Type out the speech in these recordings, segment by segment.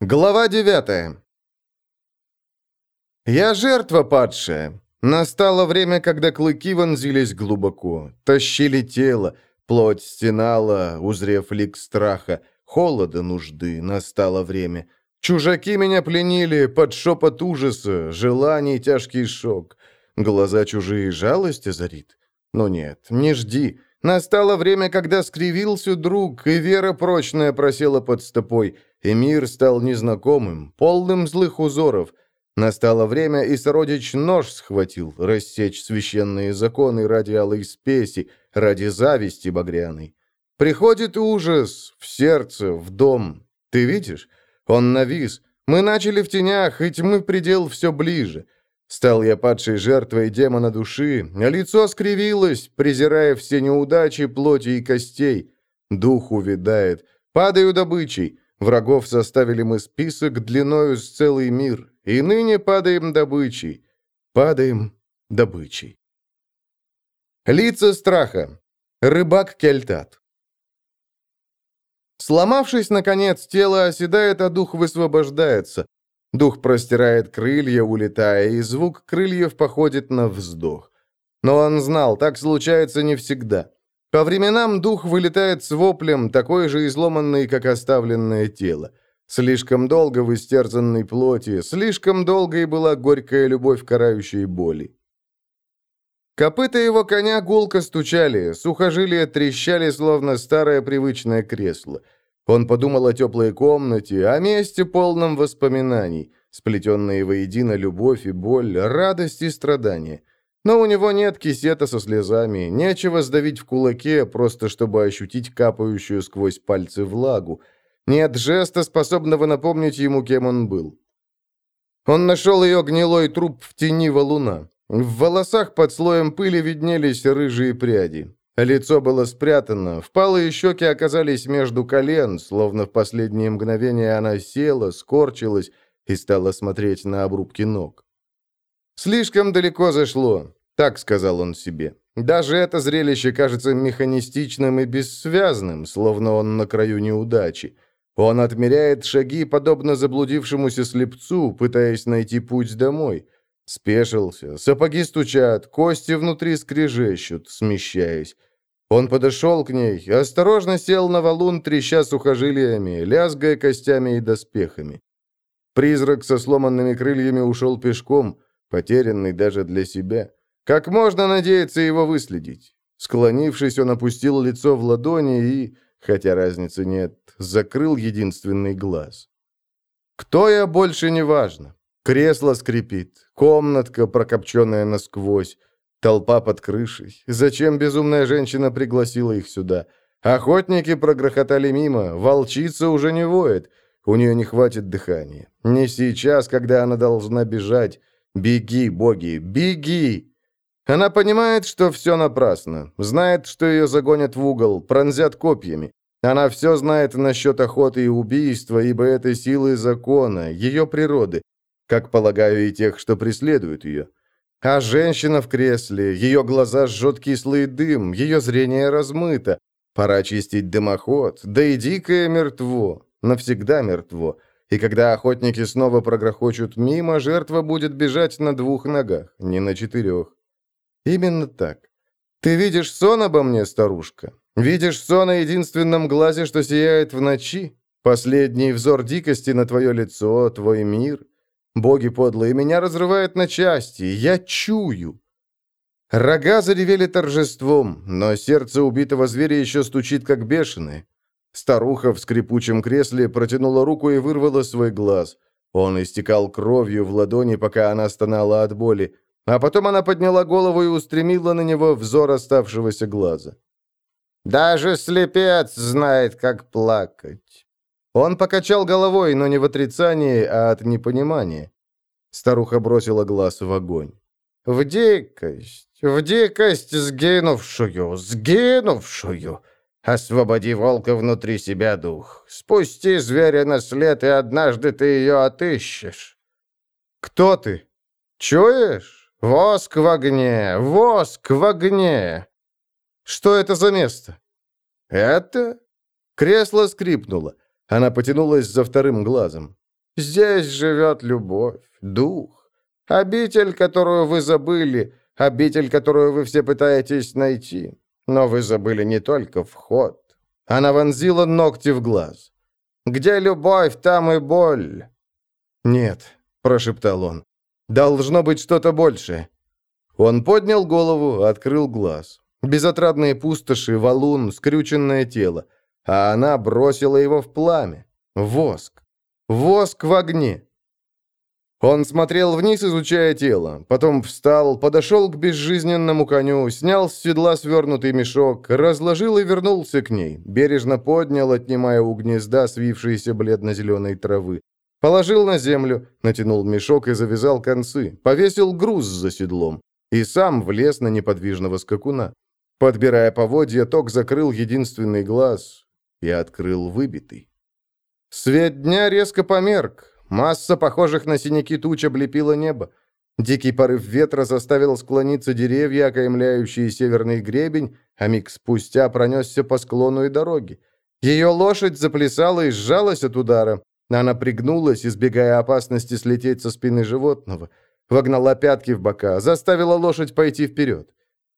Глава 9 Я жертва падшая. Настало время, когда клыки вонзились глубоко, тащили тело, плоть стенала, узрев лик страха, холода нужды, настало время. Чужаки меня пленили под шепот ужаса, желаний тяжкий шок. Глаза чужие жалость озарит? Но нет, не жди. Настало время, когда скривился друг, и вера прочная просела под стопой, и мир стал незнакомым, полным злых узоров. Настало время, и сородич нож схватил, рассечь священные законы ради алой спеси, ради зависти багряной. Приходит ужас в сердце, в дом. Ты видишь? Он навис. Мы начали в тенях, и тьмы предел все ближе. Стал я падшей жертвой демона души, а лицо скривилось, презирая все неудачи плоти и костей. Дух увядает. Падаю добычей. Врагов составили мы список длиною с целый мир. И ныне падаем добычей. Падаем добычей. Лица страха. Рыбак Кельтат. Сломавшись, наконец, тело оседает, а дух высвобождается. Дух простирает крылья, улетая, и звук крыльев походит на вздох. Но он знал, так случается не всегда. По временам дух вылетает с воплем, такой же изломанный, как оставленное тело. Слишком долго в истерзанной плоти, слишком долго и была горькая любовь карающей боли. Копыта его коня гулко стучали, сухожилия трещали, словно старое привычное кресло. Он подумал о теплой комнате, о месте полном воспоминаний, сплетенные воедино любовь и боль, радость и страдания. Но у него нет кисета со слезами, нечего сдавить в кулаке, просто чтобы ощутить капающую сквозь пальцы влагу. Нет жеста, способного напомнить ему, кем он был. Он нашел ее гнилой труп в тени валуна. В волосах под слоем пыли виднелись рыжие пряди. Лицо было спрятано, впалые щеки оказались между колен, словно в последние мгновения она села, скорчилась и стала смотреть на обрубки ног. «Слишком далеко зашло», — так сказал он себе. «Даже это зрелище кажется механистичным и бессвязным, словно он на краю неудачи. Он отмеряет шаги, подобно заблудившемуся слепцу, пытаясь найти путь домой». Спешился, сапоги стучат, кости внутри скрежещут, смещаясь. Он подошел к ней, осторожно сел на валун, треща сухожилиями, лязгая костями и доспехами. Призрак со сломанными крыльями ушел пешком, потерянный даже для себя. Как можно надеяться его выследить? Склонившись, он опустил лицо в ладони и, хотя разницы нет, закрыл единственный глаз. Кто я, больше не важно. Кресло скрипит, комнатка, прокопченная насквозь, толпа под крышей. Зачем безумная женщина пригласила их сюда? Охотники прогрохотали мимо, волчица уже не воет. У нее не хватит дыхания. Не сейчас, когда она должна бежать. Беги, боги, беги! Она понимает, что все напрасно. Знает, что ее загонят в угол, пронзят копьями. Она все знает насчет охоты и убийства, ибо это силы закона, ее природы как, полагаю, и тех, что преследуют ее. А женщина в кресле, ее глаза жжет кислый дым, ее зрение размыто. Пора чистить дымоход, да и дикое мертво, навсегда мертво. И когда охотники снова прогрохочут мимо, жертва будет бежать на двух ногах, не на четырех. Именно так. Ты видишь сон обо мне, старушка? Видишь сон о единственном глазе, что сияет в ночи? Последний взор дикости на твое лицо, твой мир — Боги подлые, меня разрывает на части, я чую. Рога заревели торжеством, но сердце убитого зверя еще стучит, как бешеное. Старуха в скрипучем кресле протянула руку и вырвала свой глаз. Он истекал кровью в ладони, пока она стонала от боли, а потом она подняла голову и устремила на него взор оставшегося глаза. «Даже слепец знает, как плакать». Он покачал головой, но не в отрицании, а от непонимания. Старуха бросила глаз в огонь. «В дикость, в дикость сгинувшую, сгинувшую! Освободи волка внутри себя, дух. Спусти зверя на след, и однажды ты ее отыщешь». «Кто ты? Чуешь? Воск в огне, воск в огне!» «Что это за место?» «Это?» Кресло скрипнуло. Она потянулась за вторым глазом. Здесь живет любовь, дух. Обитель, которую вы забыли, обитель, которую вы все пытаетесь найти. Но вы забыли не только вход. Она вонзила ногти в глаз. Где любовь, там и боль. «Нет», — прошептал он, — «должно быть что-то большее». Он поднял голову, открыл глаз. Безотрадные пустоши, валун, скрюченное тело. А она бросила его в пламя. Воск. Воск в огне. Он смотрел вниз, изучая тело, потом встал, подошел к безжизненному коню, снял с седла свернутый мешок, разложил и вернулся к ней, бережно поднял, отнимая у гнезда свившиеся бледно-зеленой травы. Положил на землю, натянул мешок и завязал концы, повесил груз за седлом и сам влез на неподвижного скакуна. Подбирая поводья, Ток закрыл единственный глаз и открыл выбитый. Свет дня резко померк. Масса похожих на синяки туч облепила небо. Дикий порыв ветра заставил склониться деревья, окаймляющие северный гребень, а миг спустя пронесся по склону и дороге. Ее лошадь заплясала и сжалась от удара. Она пригнулась, избегая опасности слететь со спины животного. Вогнала пятки в бока, заставила лошадь пойти вперед.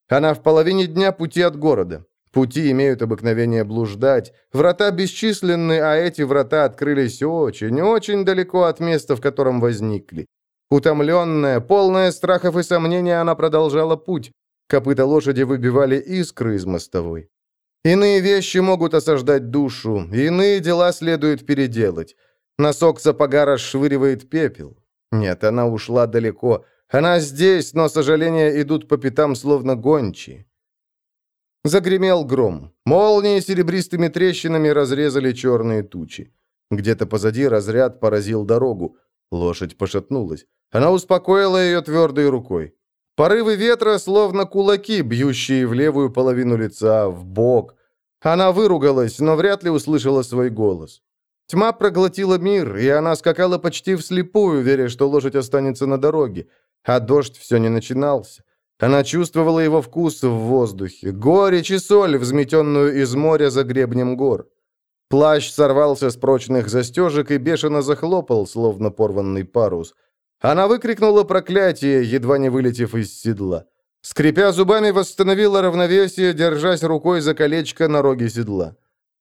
Она в половине дня пути от города. Пути имеют обыкновение блуждать. Врата бесчисленны, а эти врата открылись очень, очень далеко от места, в котором возникли. Утомленная, полная страхов и сомнений, она продолжала путь. Копыта лошади выбивали искры из мостовой. Иные вещи могут осаждать душу, иные дела следует переделать. Носок сапога расшвыривает пепел. Нет, она ушла далеко. Она здесь, но сожаления идут по пятам, словно гончие. Загремел гром. Молнии серебристыми трещинами разрезали черные тучи. Где-то позади разряд поразил дорогу. Лошадь пошатнулась. Она успокоила ее твердой рукой. Порывы ветра, словно кулаки, бьющие в левую половину лица, в бок. Она выругалась, но вряд ли услышала свой голос. Тьма проглотила мир, и она скакала почти вслепую, веря, что лошадь останется на дороге. А дождь все не начинался. Она чувствовала его вкус в воздухе, горечь и соль, взметенную из моря за гребнем гор. Плащ сорвался с прочных застежек и бешено захлопал, словно порванный парус. Она выкрикнула проклятие, едва не вылетев из седла. Скрипя зубами, восстановила равновесие, держась рукой за колечко на роге седла.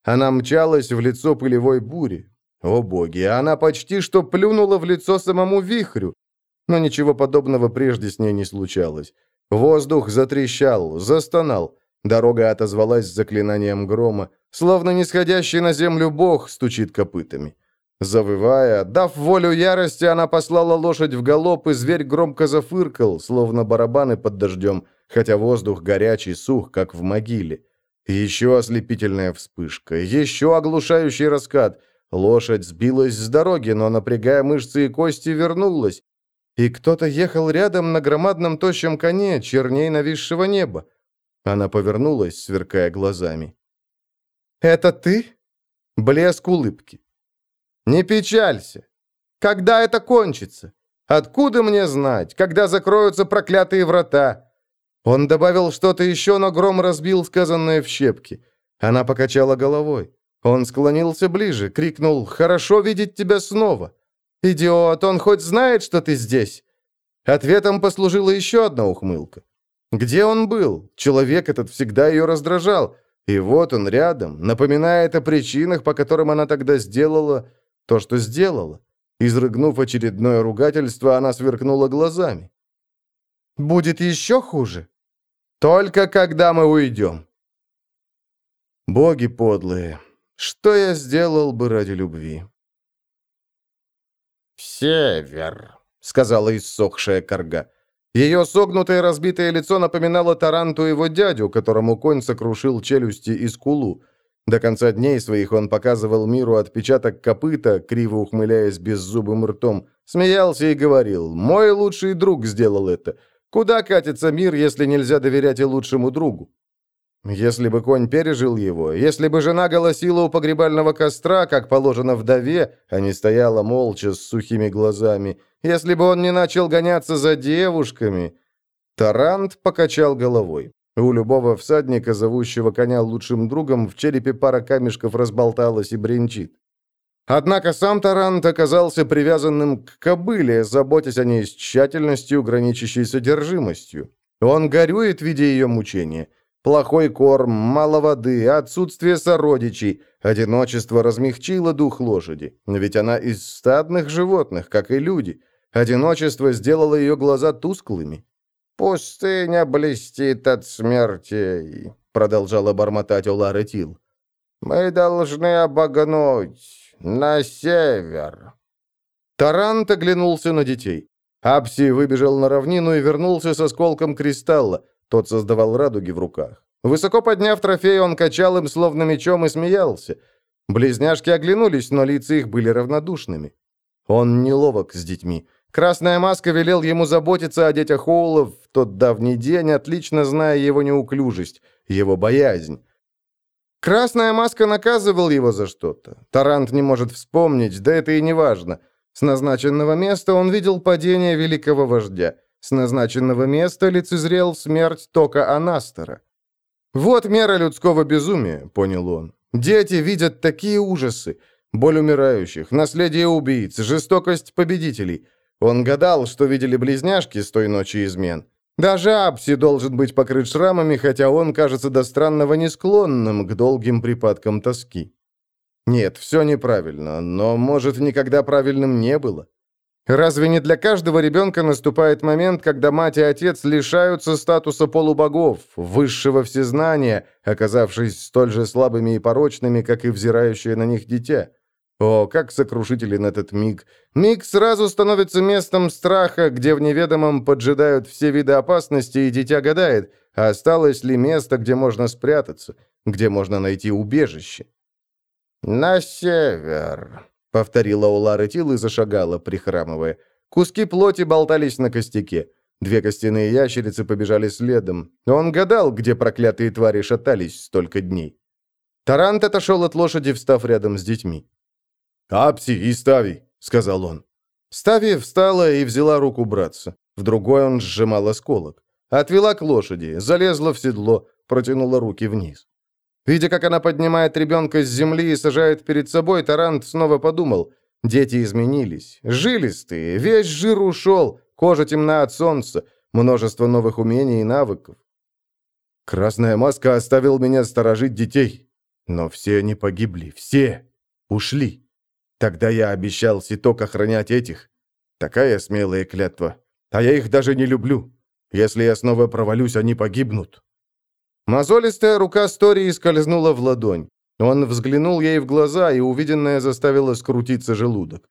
Она мчалась в лицо пылевой бури. О боги, она почти что плюнула в лицо самому вихрю. Но ничего подобного прежде с ней не случалось. Воздух затрещал, застонал. Дорога отозвалась заклинанием грома, словно нисходящий на землю бог стучит копытами. Завывая, дав волю ярости, она послала лошадь в галоп, и зверь громко зафыркал, словно барабаны под дождем, хотя воздух горячий, сух, как в могиле. Еще ослепительная вспышка, еще оглушающий раскат. Лошадь сбилась с дороги, но, напрягая мышцы и кости, вернулась, и кто-то ехал рядом на громадном тощем коне, черней нависшего неба. Она повернулась, сверкая глазами. «Это ты?» Блеск улыбки. «Не печалься. Когда это кончится? Откуда мне знать, когда закроются проклятые врата?» Он добавил что-то еще, но гром разбил сказанное в щепки. Она покачала головой. Он склонился ближе, крикнул «Хорошо видеть тебя снова!» «Идиот, он хоть знает, что ты здесь?» Ответом послужила еще одна ухмылка. Где он был? Человек этот всегда ее раздражал. И вот он рядом, напоминает о причинах, по которым она тогда сделала то, что сделала. Изрыгнув очередное ругательство, она сверкнула глазами. «Будет еще хуже. Только когда мы уйдем». Боги подлые, что я сделал бы ради любви? «Север», — сказала иссохшая корга. Ее согнутое разбитое лицо напоминало Таранту его дядю, которому конь сокрушил челюсти и скулу. До конца дней своих он показывал миру отпечаток копыта, криво ухмыляясь беззубым ртом, смеялся и говорил «Мой лучший друг сделал это. Куда катится мир, если нельзя доверять и лучшему другу?» Если бы конь пережил его, если бы жена голосила у погребального костра, как положено вдове, а не стояла молча с сухими глазами, если бы он не начал гоняться за девушками... Тарант покачал головой. У любого всадника, зовущего коня лучшим другом, в черепе пара камешков разболталась и бренчит. Однако сам Тарант оказался привязанным к кобыле, заботясь о ней с тщательностью, граничащей содержимостью. Он горюет, видя ее мучения. Плохой корм, мало воды, отсутствие сородичей, одиночество размягчило дух лошади. Ведь она из стадных животных, как и люди. Одиночество сделало ее глаза тусклыми. «Пустыня блестит от смерти», — продолжала бормотать Олара Тил. «Мы должны обогнуть на север». Тарант оглянулся на детей. Апси выбежал на равнину и вернулся с осколком кристалла. Тот создавал радуги в руках. Высоко подняв трофей, он качал им словно мечом и смеялся. Близняшки оглянулись, но лица их были равнодушными. Он неловок с детьми. Красная маска велел ему заботиться о детях Оула в тот давний день, отлично зная его неуклюжесть, его боязнь. Красная маска наказывал его за что-то. Тарант не может вспомнить, да это и не важно. С назначенного места он видел падение великого вождя. С назначенного места лицезрел смерть Тока Анастера. «Вот мера людского безумия», — понял он. «Дети видят такие ужасы. Боль умирающих, наследие убийц, жестокость победителей. Он гадал, что видели близняшки с той ночи измен. Даже Апси должен быть покрыт шрамами, хотя он кажется до странного не склонным к долгим припадкам тоски. Нет, все неправильно, но, может, никогда правильным не было. Разве не для каждого ребенка наступает момент, когда мать и отец лишаются статуса полубогов, высшего всезнания, оказавшись столь же слабыми и порочными, как и взирающее на них дитя? О, как сокрушителен этот миг! Миг сразу становится местом страха, где в неведомом поджидают все виды опасности, и дитя гадает, осталось ли место, где можно спрятаться, где можно найти убежище. «На север», — повторила Улара Тил и зашагала, прихрамывая. Куски плоти болтались на костяке. Две костяные ящерицы побежали следом. Он гадал, где проклятые твари шатались столько дней. Тарант отошел от лошади, встав рядом с детьми. «Апси и Стави», — сказал он. Стави встала и взяла руку братца. В другой он сжимал осколок. Отвела к лошади, залезла в седло, протянула руки вниз. Видя, как она поднимает ребенка с земли и сажает перед собой, Тарант снова подумал. Дети изменились. Жилистые, весь жир ушел, кожа темна от солнца, множество новых умений и навыков. Красная маска оставил меня сторожить детей. Но все они погибли, все ушли. Тогда я обещал Ситок охранять этих. Такая смелая клятва. А я их даже не люблю. Если я снова провалюсь, они погибнут». Мозолистая рука Стории скользнула в ладонь. Он взглянул ей в глаза, и увиденное заставило скрутиться желудок.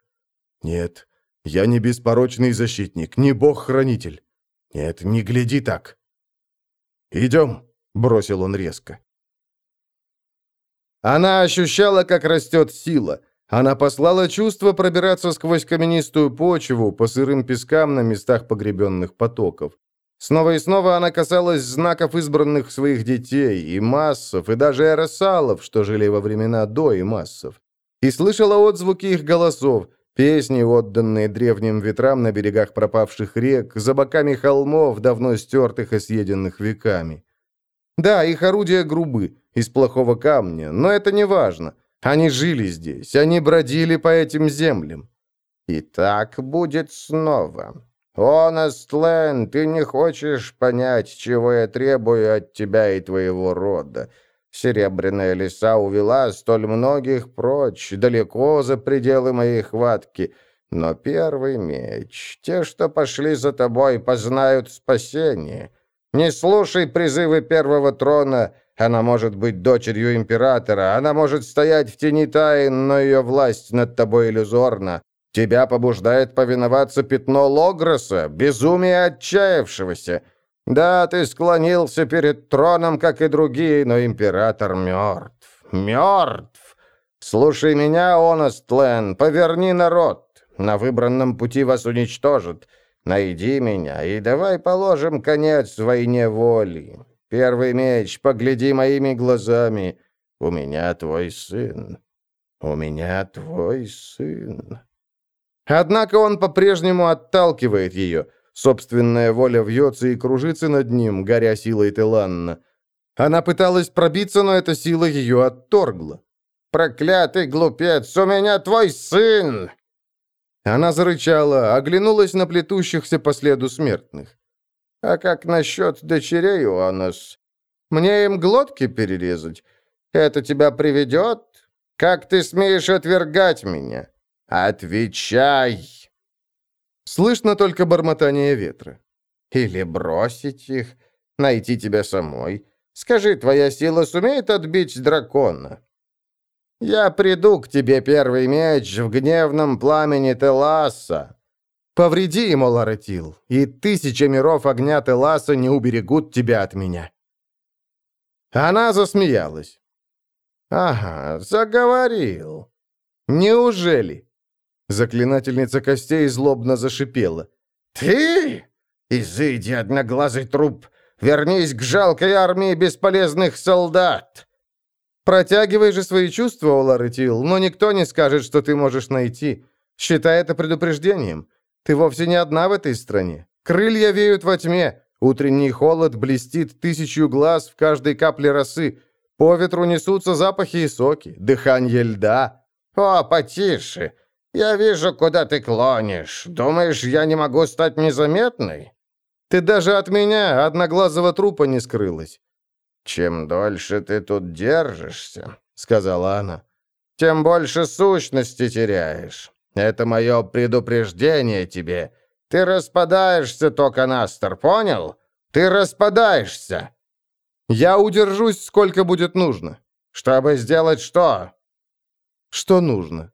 «Нет, я не беспорочный защитник, не бог-хранитель. Нет, не гляди так». «Идем», — бросил он резко. Она ощущала, как растет сила, она послала чувство пробираться сквозь каменистую почву по сырым пескам на местах погребенных потоков. Снова и снова она касалась знаков избранных своих детей, и массов, и даже аэросалов, что жили во времена до и массов. И слышала отзвуки их голосов, песни, отданные древним ветрам на берегах пропавших рек, за боками холмов, давно стертых и съеденных веками. Да, их орудия грубы, из плохого камня, но это не важно. Они жили здесь, они бродили по этим землям. И так будет снова. Honest Land, ты не хочешь понять, чего я требую от тебя и твоего рода. Серебряная лиса увела столь многих прочь, далеко за пределы моей хватки. Но первый меч, те, что пошли за тобой, познают спасение. Не слушай призывы первого трона — она может быть дочерью императора, она может стоять в тени тайн, но ее власть над тобой иллюзорна. Тебя побуждает повиноваться пятно Логроса, безумие отчаявшегося. Да, ты склонился перед троном, как и другие, но император мертв. Мертв! Слушай меня, Онестлен, поверни народ. На выбранном пути вас уничтожат. Найди меня и давай положим конец войне воли. Первый меч, погляди моими глазами. У меня твой сын. У меня твой сын». Однако он по-прежнему отталкивает ее. Собственная воля вьется и кружится над ним, горя силой Теланна. Она пыталась пробиться, но эта сила ее отторгла. Проклятый глупец, у меня твой сын!» Она зарычала, оглянулась на плетущихся по следу смертных. «А как насчет дочерей, Уанос? Мне им глотки перерезать? Это тебя приведет? Как ты смеешь отвергать меня? Отвечай!» Слышно только бормотание ветра. «Или бросить их, найти тебя самой. Скажи, твоя сила сумеет отбить дракона?» «Я приду к тебе, первый меч, в гневном пламени Теласа». «Повреди ему, Ларатил, и тысяча миров огня Теласа не уберегут тебя от меня». Она засмеялась. «Ага, заговорил». «Неужели?» Заклинательница костей злобно зашипела. «Ты? Изыди, одноглазый труп! Вернись к жалкой армии бесполезных солдат!» Протягивай же свои чувства, Оларытил, но никто не скажет, что ты можешь найти. Считай это предупреждением. Ты вовсе не одна в этой стране. Крылья веют во тьме. Утренний холод блестит тысячу глаз в каждой капле росы. По ветру несутся запахи и соки, дыхание льда. «О, потише! Я вижу, куда ты клонишь. Думаешь, я не могу стать незаметной?» «Ты даже от меня, одноглазого трупа, не скрылась. «Чем дольше ты тут держишься», — сказала она, — «тем больше сущности теряешь. Это мое предупреждение тебе. Ты распадаешься, Токанастер, понял? Ты распадаешься!» «Я удержусь, сколько будет нужно». «Чтобы сделать что?» «Что нужно?»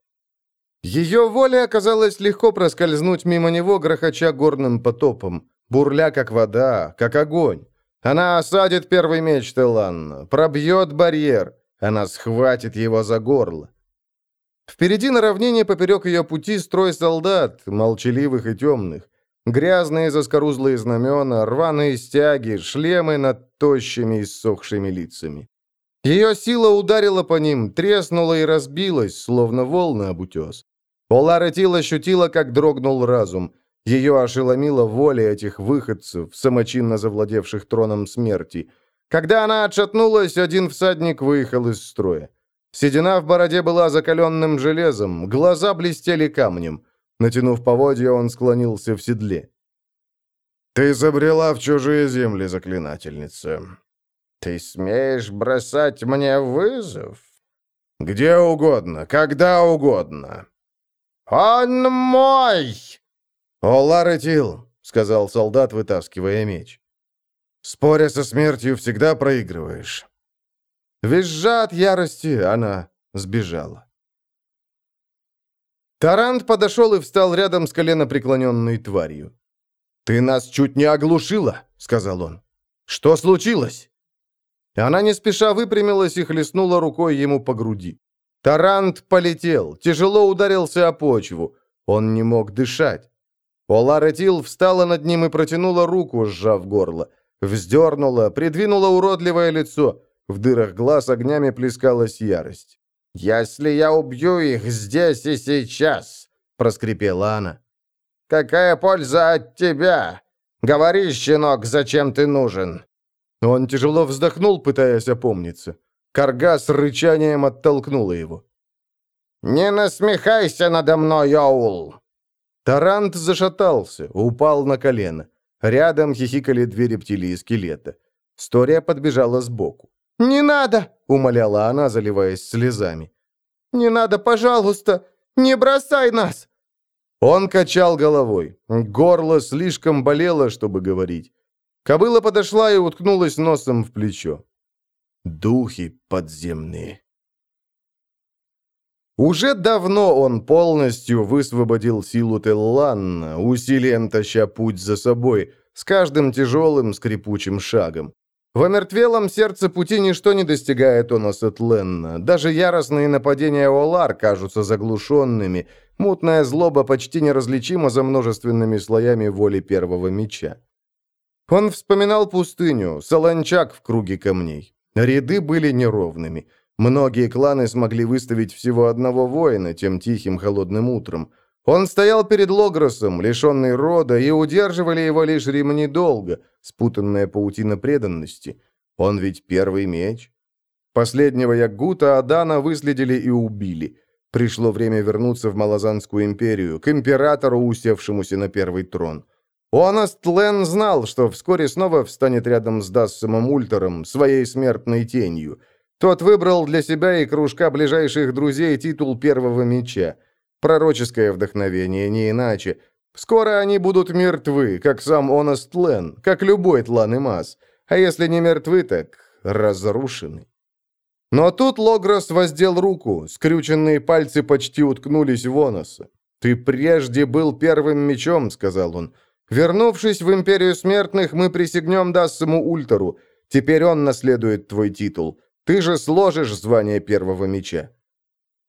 Ее воле оказалось легко проскользнуть мимо него, грохоча горным потопом, бурля, как вода, как огонь. Она осадит первый меч Теланна, пробьет барьер. Она схватит его за горло. Впереди на равнине поперек ее пути строй солдат, молчаливых и темных. Грязные заскорузлые знамена, рваные стяги, шлемы над тощими и ссохшими лицами. Ее сила ударила по ним, треснула и разбилась, словно волны об утес. Полара Тил ощутила, как дрогнул разум. Ее ошеломила воля этих выходцев, самочинно завладевших троном смерти. Когда она отшатнулась, один всадник выехал из строя. Седина в бороде была закаленным железом, глаза блестели камнем. Натянув поводья, он склонился в седле. «Ты забрела в чужие земли, заклинательница. Ты смеешь бросать мне вызов?» «Где угодно, когда угодно». «Он мой!» «О, Ларетил!» — сказал солдат, вытаскивая меч. «Споря со смертью, всегда проигрываешь». Визжа от ярости, она сбежала. Тарант подошел и встал рядом с коленопреклоненной тварью. «Ты нас чуть не оглушила», — сказал он. «Что случилось?» Она не спеша выпрямилась и хлестнула рукой ему по груди. Тарант полетел, тяжело ударился о почву. Он не мог дышать. Полара Тил встала над ним и протянула руку, сжав горло. Вздернула, придвинула уродливое лицо. В дырах глаз огнями плескалась ярость. «Если я убью их здесь и сейчас», — проскрипела она, — «какая польза от тебя? Говори, щенок, зачем ты нужен?» Он тяжело вздохнул, пытаясь опомниться. Карга с рычанием оттолкнула его. «Не насмехайся надо мной, Оул!» Тарант зашатался, упал на колено. Рядом хихикали две рептилии скелета. Стория подбежала сбоку. «Не надо!» — умоляла она, заливаясь слезами. «Не надо, пожалуйста! Не бросай нас!» Он качал головой. Горло слишком болело, чтобы говорить. Кобыла подошла и уткнулась носом в плечо. Духи подземные. Уже давно он полностью высвободил силу Телланна, усилием таща путь за собой, с каждым тяжелым скрипучим шагом. В омертвелом сердце пути ничто не достигает Оноса Тленна. Даже яростные нападения Олар кажутся заглушенными. Мутная злоба почти неразличима за множественными слоями воли первого меча. Он вспоминал пустыню, солончак в круге камней. Ряды были неровными. Многие кланы смогли выставить всего одного воина тем тихим холодным утром. Он стоял перед Логросом, лишенный рода, и удерживали его лишь ремни долга, спутанная паутина преданности. Он ведь первый меч. Последнего Ягута Адана выследили и убили. Пришло время вернуться в Малазанскую империю, к императору, усевшемуся на первый трон. Онаст Лен знал, что вскоре снова встанет рядом с Дассомом Ультером, своей смертной тенью. Тот выбрал для себя и кружка ближайших друзей титул первого меча. Пророческое вдохновение, не иначе. Скоро они будут мертвы, как сам Онаст Лен, как любой Тлан и Мас. А если не мертвы, так разрушены. Но тут Логрос воздел руку, скрюченные пальцы почти уткнулись в Оноса. «Ты прежде был первым мечом», — сказал он. «Вернувшись в Империю Смертных, мы присягнем Дассому Ультеру. Теперь он наследует твой титул. Ты же сложишь звание первого меча».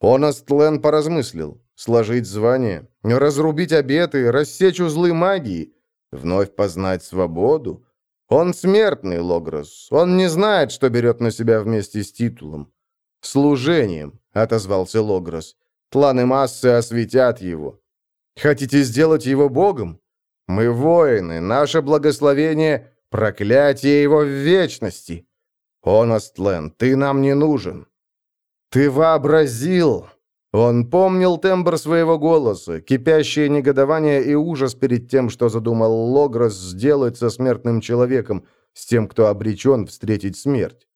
Онос Тлен поразмыслил. Сложить звание, разрубить обеты, рассечь узлы магии, вновь познать свободу. Он смертный, Логрос. Он не знает, что берет на себя вместе с титулом. «Служением», — отозвался Логрос. «Тланы массы осветят его. Хотите сделать его богом? Мы воины, наше благословение — проклятие его в вечности. Онастлен, ты нам не нужен». «Ты вообразил!» Он помнил тембр своего голоса, кипящее негодование и ужас перед тем, что задумал Логрос сделать со смертным человеком, с тем, кто обречен встретить смерть.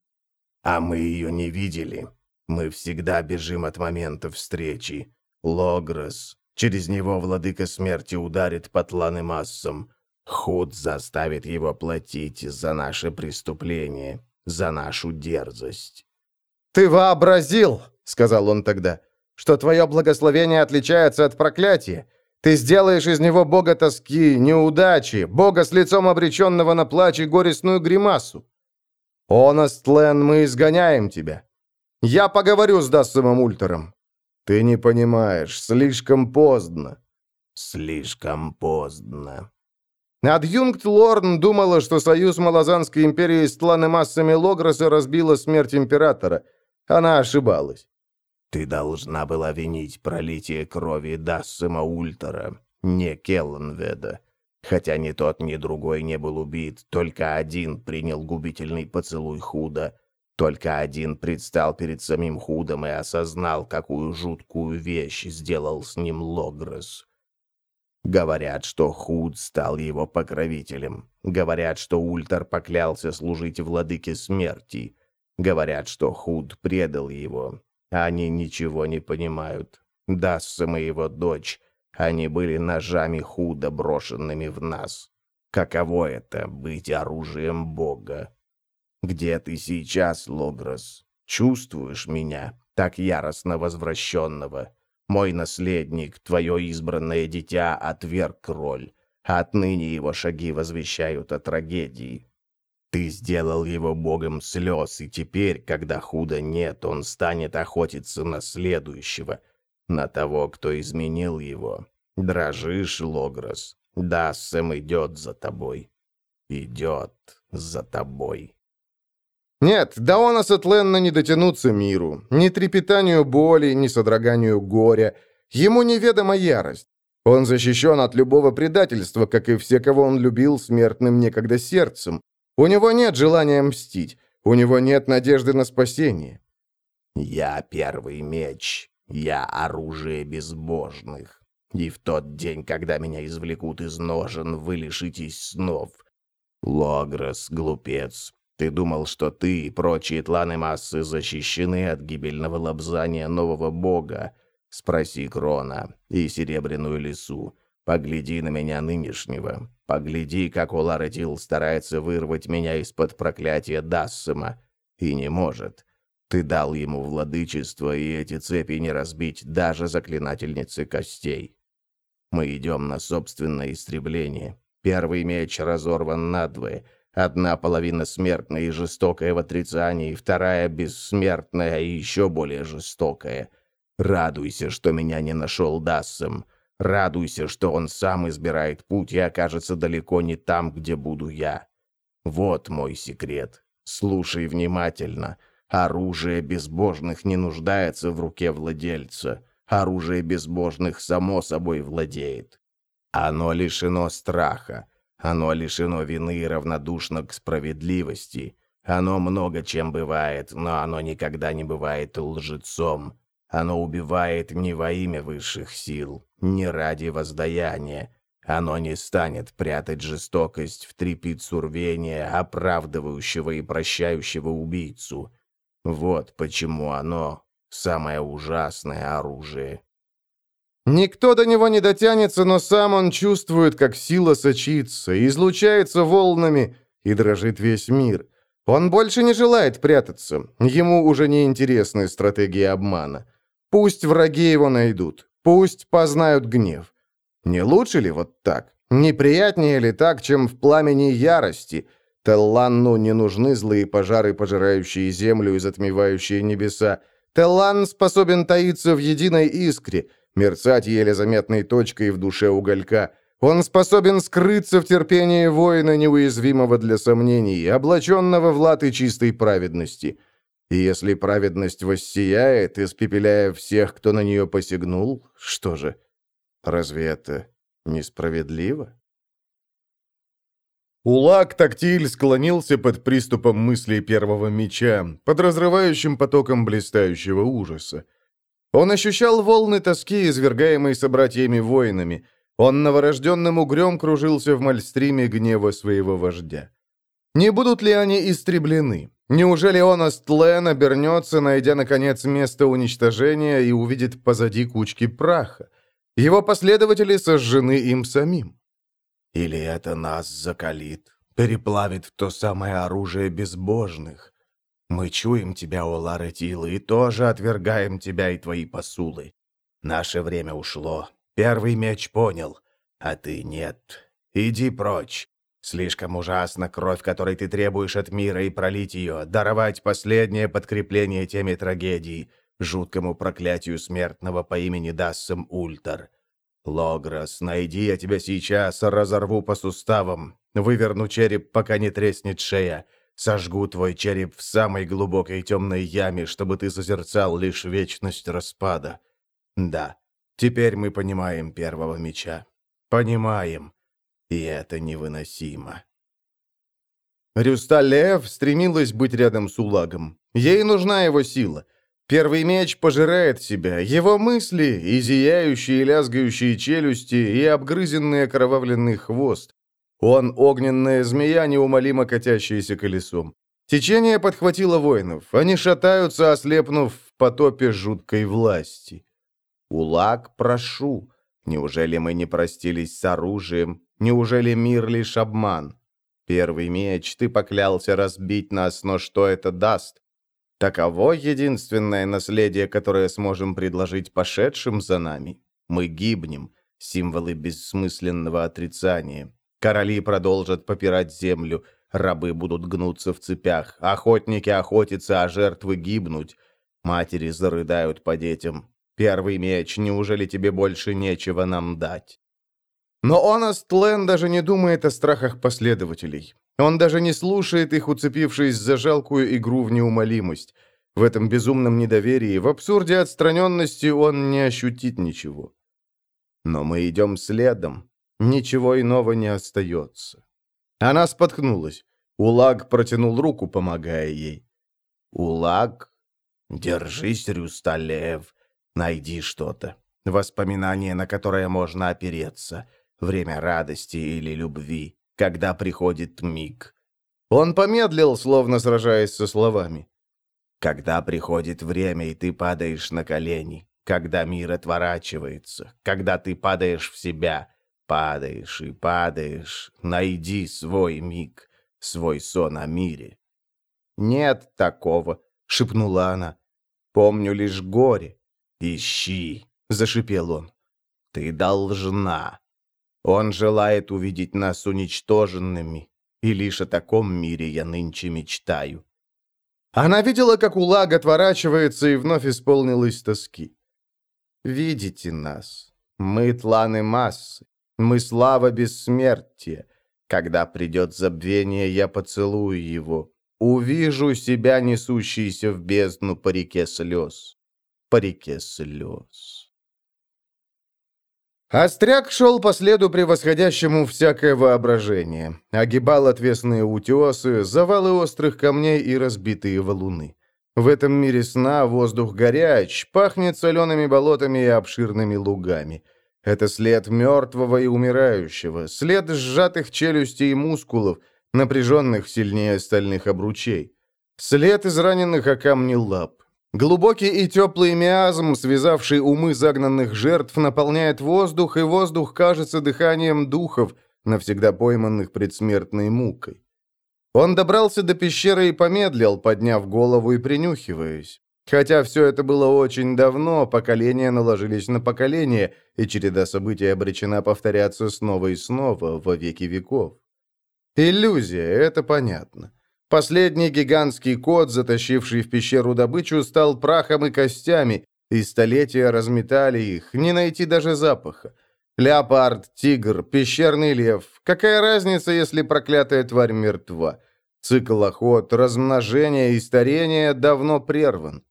«А мы ее не видели. Мы всегда бежим от момента встречи. Логрос. Через него владыка смерти ударит по тланы массам. Худ заставит его платить за наше преступление, за нашу дерзость». «Ты вообразил!» — сказал он тогда что твое благословение отличается от проклятия. Ты сделаешь из него бога тоски, неудачи, бога с лицом обреченного на плач и горестную гримасу. Онастлен, мы изгоняем тебя. Я поговорю с Дассомом Ультером. Ты не понимаешь, слишком поздно. Слишком поздно. Адъюнкт Лорн думала, что союз Малазанской империи с тланемассами Логроса разбила смерть императора. Она ошибалась. Ты должна была винить пролитие крови Дассима Ультера, не Келленведа. Хотя ни тот, ни другой не был убит, только один принял губительный поцелуй Худа. Только один предстал перед самим Худом и осознал, какую жуткую вещь сделал с ним Логрос. Говорят, что Худ стал его покровителем. Говорят, что Ультер поклялся служить владыке смерти. Говорят, что Худ предал его, они ничего не понимают. Дасса моего дочь. Они были ножами худо брошенными в нас. Каково это — быть оружием Бога? Где ты сейчас, Логрос? Чувствуешь меня, так яростно возвращенного? Мой наследник, твое избранное дитя, отверг роль. Отныне его шаги возвещают о трагедии. Ты сделал его богом слез, и теперь, когда худо нет, он станет охотиться на следующего, на того, кто изменил его. Дрожишь, Логрос. Да, Сэм идет за тобой. Идет за тобой. Нет, до Онаса Тленна не дотянуться миру. Ни трепетанию боли, ни содроганию горя. Ему неведома ярость. Он защищен от любого предательства, как и все, кого он любил смертным некогда сердцем. У него нет желания мстить. У него нет надежды на спасение. «Я первый меч. Я оружие безбожных. И в тот день, когда меня извлекут из ножен, вы лишитесь снов. Логрос, глупец, ты думал, что ты и прочие тланы массы защищены от гибельного лобзания нового бога? Спроси Крона и Серебряную лесу. Погляди на меня нынешнего. Погляди, как Уларатил старается вырвать меня из-под проклятия Дассима. И не может. Ты дал ему владычество, и эти цепи не разбить даже заклинательницы костей. Мы идем на собственное истребление. Первый меч разорван надвое. Одна половина смертная и жестокая в отрицании, вторая бессмертная и еще более жестокая. Радуйся, что меня не нашел Дассом. Радуйся, что он сам избирает путь и окажется далеко не там, где буду я. Вот мой секрет. Слушай внимательно. Оружие безбожных не нуждается в руке владельца. Оружие безбожных само собой владеет. Оно лишено страха. Оно лишено вины и равнодушно к справедливости. Оно много чем бывает, но оно никогда не бывает лжецом. Оно убивает не во имя высших сил, не ради воздаяния. Оно не станет прятать жестокость в трепицу рвения, оправдывающего и прощающего убийцу. Вот почему оно — самое ужасное оружие. Никто до него не дотянется, но сам он чувствует, как сила сочится, излучается волнами, и дрожит весь мир. Он больше не желает прятаться. Ему уже не интересны стратегии обмана. Пусть враги его найдут. Пусть познают гнев. Не лучше ли вот так? Неприятнее ли так, чем в пламени ярости? Телланну не нужны злые пожары, пожирающие землю и затмевающие небеса. Теллан способен таиться в единой искре, мерцать еле заметной точкой в душе уголька. Он способен скрыться в терпении воина, неуязвимого для сомнений, облаченного в латы чистой праведности. И если праведность воссияет, испепеляя всех, кто на нее посягнул, что же, разве это несправедливо? Улак Тактиль склонился под приступом мыслей первого меча, под разрывающим потоком блистающего ужаса. Он ощущал волны тоски, извергаемой собратьями-воинами. Он новорожденным угрем кружился в мальстриме гнева своего вождя. Не будут ли они истреблены? Неужели он, Остлен, обернется, найдя, наконец, место уничтожения и увидит позади кучки праха? Его последователи сожжены им самим. Или это нас закалит, переплавит в то самое оружие безбожных? Мы чуем тебя, о Ларетил, и тоже отвергаем тебя и твои посулы. Наше время ушло. Первый меч понял, а ты нет. Иди прочь. Слишком ужасна кровь, которой ты требуешь от мира, и пролить ее, даровать последнее подкрепление теме трагедий, жуткому проклятию смертного по имени Дассом Ультар. Логрос, найди я тебя сейчас, разорву по суставам, выверну череп, пока не треснет шея, сожгу твой череп в самой глубокой темной яме, чтобы ты созерцал лишь вечность распада. Да, теперь мы понимаем первого меча. Понимаем. И это невыносимо. Рюсталев стремилась быть рядом с Улагом. Ей нужна его сила. Первый меч пожирает себя, его мысли, и зияющие лязгающие челюсти, и обгрызенный окровавленный хвост. Он огненная змея, неумолимо катящаяся колесом. Течение подхватило воинов. Они шатаются, ослепнув в потопе жуткой власти. «Улаг, прошу, неужели мы не простились с оружием, Неужели мир лишь обман? Первый меч ты поклялся разбить нас, но что это даст? Таково единственное наследие, которое сможем предложить пошедшим за нами. Мы гибнем, символы бессмысленного отрицания. Короли продолжат попирать землю, рабы будут гнуться в цепях, охотники охотятся, а жертвы гибнуть. Матери зарыдают по детям. Первый меч, неужели тебе больше нечего нам дать? Но Онаст Лен даже не думает о страхах последователей. Он даже не слушает их, уцепившись за жалкую игру в неумолимость. В этом безумном недоверии, в абсурде отстраненности он не ощутит ничего. Но мы идем следом. Ничего иного не остается. Она споткнулась. Улаг протянул руку, помогая ей. «Улаг, держись, Рюсталев, найди что-то. Воспоминание, на которое можно опереться время радости или любви, когда приходит миг. Он помедлил, словно сражаясь со словами. Когда приходит время, и ты падаешь на колени, когда мир отворачивается, когда ты падаешь в себя, падаешь и падаешь, найди свой миг, свой сон о мире. «Нет такого», — шепнула она. «Помню лишь горе». «Ищи», — зашипел он. «Ты должна». Он желает увидеть нас уничтоженными, и лишь о таком мире я нынче мечтаю». Она видела, как Улаг отворачивается, и вновь исполнилась тоски. «Видите нас. Мы тланы массы. Мы слава бессмертия. Когда придет забвение, я поцелую его. Увижу себя, несущийся в бездну по реке слез. По реке слез». Остряк шел по следу, превосходящему всякое воображение. Огибал отвесные утесы, завалы острых камней и разбитые валуны. В этом мире сна воздух горяч, пахнет солеными болотами и обширными лугами. Это след мертвого и умирающего, след сжатых челюстей и мускулов, напряженных сильнее стальных обручей. След израненных о камни лап. Глубокий и теплый миазм, связавший умы загнанных жертв, наполняет воздух, и воздух кажется дыханием духов, навсегда пойманных предсмертной мукой. Он добрался до пещеры и помедлил, подняв голову и принюхиваясь. Хотя все это было очень давно, поколения наложились на поколение, и череда событий обречена повторяться снова и снова, во веки веков. Иллюзия, это понятно. Последний гигантский кот, затащивший в пещеру добычу, стал прахом и костями, и столетия разметали их, не найти даже запаха. Леопард, тигр, пещерный лев. Какая разница, если проклятая тварь мертва? Цикл охот, размножения и старения давно прерван.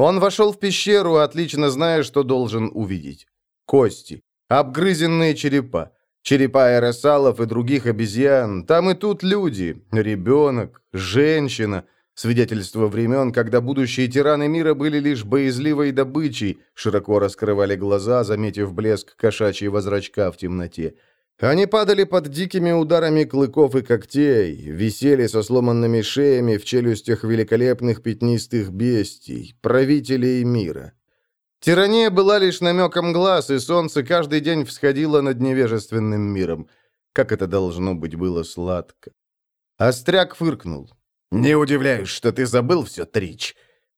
Он вошел в пещеру, отлично зная, что должен увидеть. Кости, обгрызенные черепа, черепа аэросалов и других обезьян. Там и тут люди, ребенок, женщина. Свидетельство времен, когда будущие тираны мира были лишь боязливой добычей, широко раскрывали глаза, заметив блеск кошачьего зрачка в темноте. Они падали под дикими ударами клыков и когтей, висели со сломанными шеями в челюстях великолепных пятнистых бестий, правителей мира. Тирания была лишь намеком глаз, и солнце каждый день всходило над невежественным миром. Как это должно быть было сладко. Остряк фыркнул. «Не удивляюсь, что ты забыл все, Трич.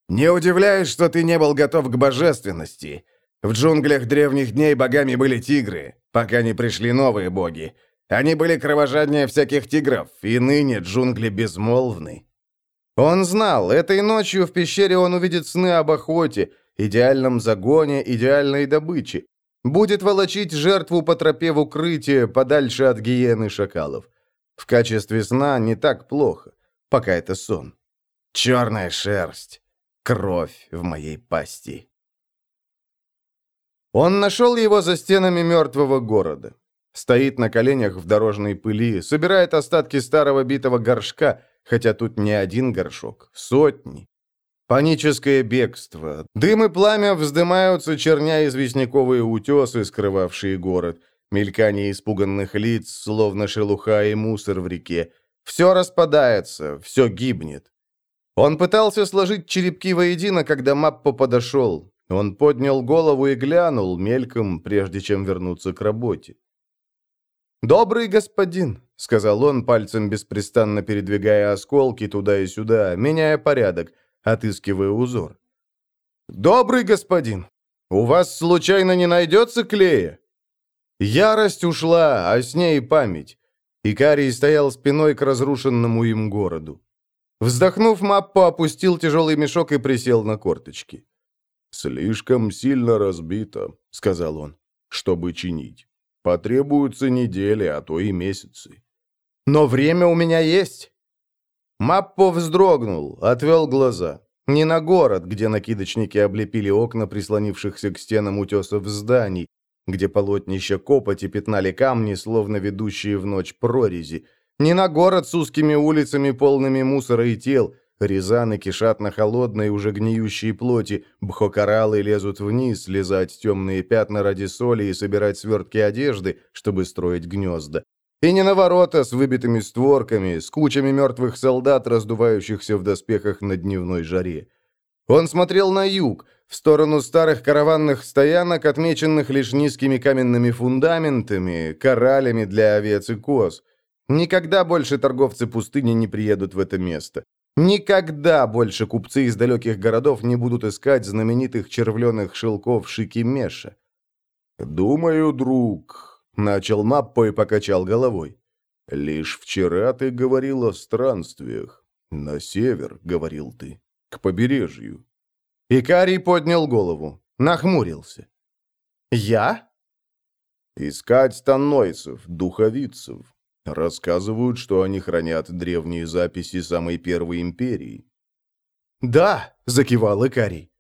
Не удивляюсь, что ты не был готов к божественности. В джунглях древних дней богами были тигры, пока не пришли новые боги. Они были кровожаднее всяких тигров, и ныне джунгли безмолвны. Он знал, этой ночью в пещере он увидит сны об охоте, идеальном загоне, идеальной добыче. Будет волочить жертву по тропе в укрытие, подальше от гиены шакалов. В качестве сна не так плохо, пока это сон. Черная шерсть, кровь в моей пасти. Он нашел его за стенами мертвого города. Стоит на коленях в дорожной пыли, собирает остатки старого битого горшка, хотя тут не один горшок, сотни. Паническое бегство. Дым и пламя вздымаются, черня известняковые утесы, скрывавшие город. Мелькание испуганных лиц, словно шелуха и мусор в реке. Все распадается, все гибнет. Он пытался сложить черепки воедино, когда Маппо подошел. Он поднял голову и глянул мельком, прежде чем вернуться к работе. «Добрый господин», — сказал он, пальцем беспрестанно передвигая осколки туда и сюда, меняя порядок, отыскивая узор. «Добрый господин, у вас случайно не найдется клея?» Ярость ушла, а с ней память. Икарий стоял спиной к разрушенному им городу. Вздохнув, Маппо опустил тяжелый мешок и присел на корточки. «Слишком сильно разбито», — сказал он, — «чтобы чинить. Потребуются недели, а то и месяцы». «Но время у меня есть». Маппо вздрогнул, отвел глаза. Не на город, где накидочники облепили окна прислонившихся к стенам утесов зданий, где полотнища копоти пятнали камни, словно ведущие в ночь прорези. Не на город с узкими улицами, полными мусора и тел, Рязаны кишат на холодной, уже гниющей плоти, бхокоралы лезут вниз, слезать темные пятна ради соли и собирать свертки одежды, чтобы строить гнезда. И не на ворота с выбитыми створками, с кучами мертвых солдат, раздувающихся в доспехах на дневной жаре. Он смотрел на юг, в сторону старых караванных стоянок, отмеченных лишь низкими каменными фундаментами, коралями для овец и коз. Никогда больше торговцы пустыни не приедут в это место. Никогда больше купцы из далеких городов не будут искать знаменитых червленых шелков Шикимеша. «Думаю, друг», — начал Маппо и покачал головой. «Лишь вчера ты говорил о странствиях. На север, — говорил ты, — к побережью». Икарий поднял голову, нахмурился. «Я?» «Искать станойцев, духовицев. Рассказывают, что они хранят древние записи самой первой империи. «Да», — закивал Икарий.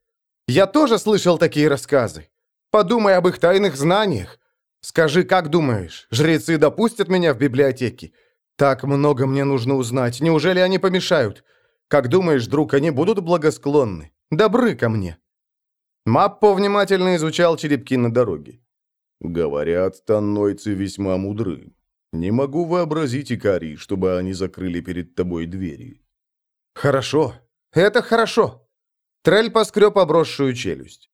«Я тоже слышал такие рассказы. Подумай об их тайных знаниях. Скажи, как думаешь, жрецы допустят меня в библиотеке? Так много мне нужно узнать. Неужели они помешают? Как думаешь, друг, они будут благосклонны? Добры ко мне?» Маппо внимательно изучал черепки на дороге. «Говорят, таннойцы весьма мудры. Не могу вообразить, Икарий, чтобы они закрыли перед тобой двери». «Хорошо. Это хорошо». Трель поскреб обросшую челюсть.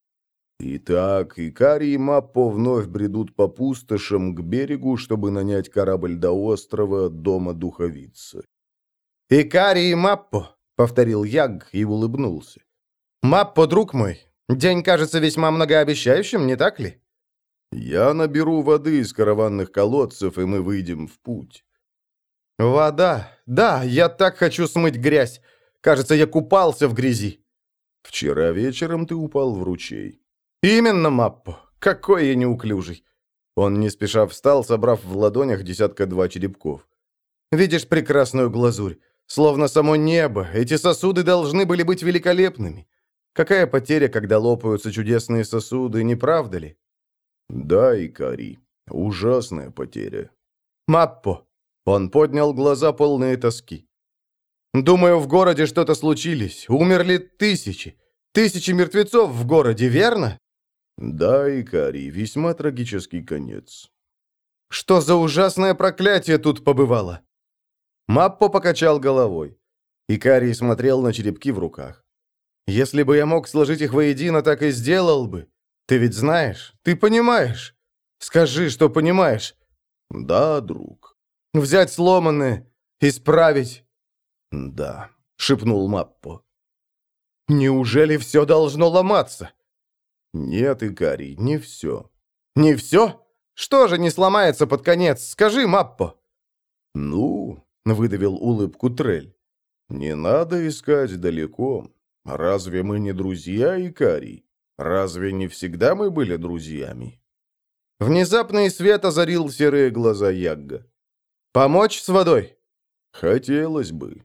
Итак, Икарий и Маппо вновь бредут по пустошам к берегу, чтобы нанять корабль до острова Дома Духовицы. «Икарий и Маппо», — повторил Яг и улыбнулся. «Маппо, друг мой, день кажется весьма многообещающим, не так ли?» «Я наберу воды из караванных колодцев, и мы выйдем в путь». «Вода! Да, я так хочу смыть грязь! Кажется, я купался в грязи!» «Вчера вечером ты упал в ручей. «Именно, Маппо. Какой я неуклюжий!» Он не спеша встал, собрав в ладонях десятка-два черепков. «Видишь прекрасную глазурь? Словно само небо. Эти сосуды должны были быть великолепными. Какая потеря, когда лопаются чудесные сосуды, не правда ли?» «Да, Икари. Ужасная потеря». «Маппо!» Он поднял глаза, полные тоски. «Думаю, в городе что-то случилось. Умерли тысячи. Тысячи мертвецов в городе, верно?» Да, Икарий, весьма трагический конец. Что за ужасное проклятие тут побывало? Маппо покачал головой. Икарий смотрел на черепки в руках. Если бы я мог сложить их воедино, так и сделал бы. Ты ведь знаешь, ты понимаешь. Скажи, что понимаешь. Да, друг. Взять сломанное, исправить. Да, шепнул Маппо. Неужели все должно ломаться? «Нет, Икарий, не все». «Не все? Что же не сломается под конец? Скажи, Маппо». «Ну», — выдавил улыбку Трель, — «не надо искать далеко. Разве мы не друзья, Икарий? Разве не всегда мы были друзьями?» Внезапный свет озарил серые глаза Ягга. «Помочь с водой?» «Хотелось бы».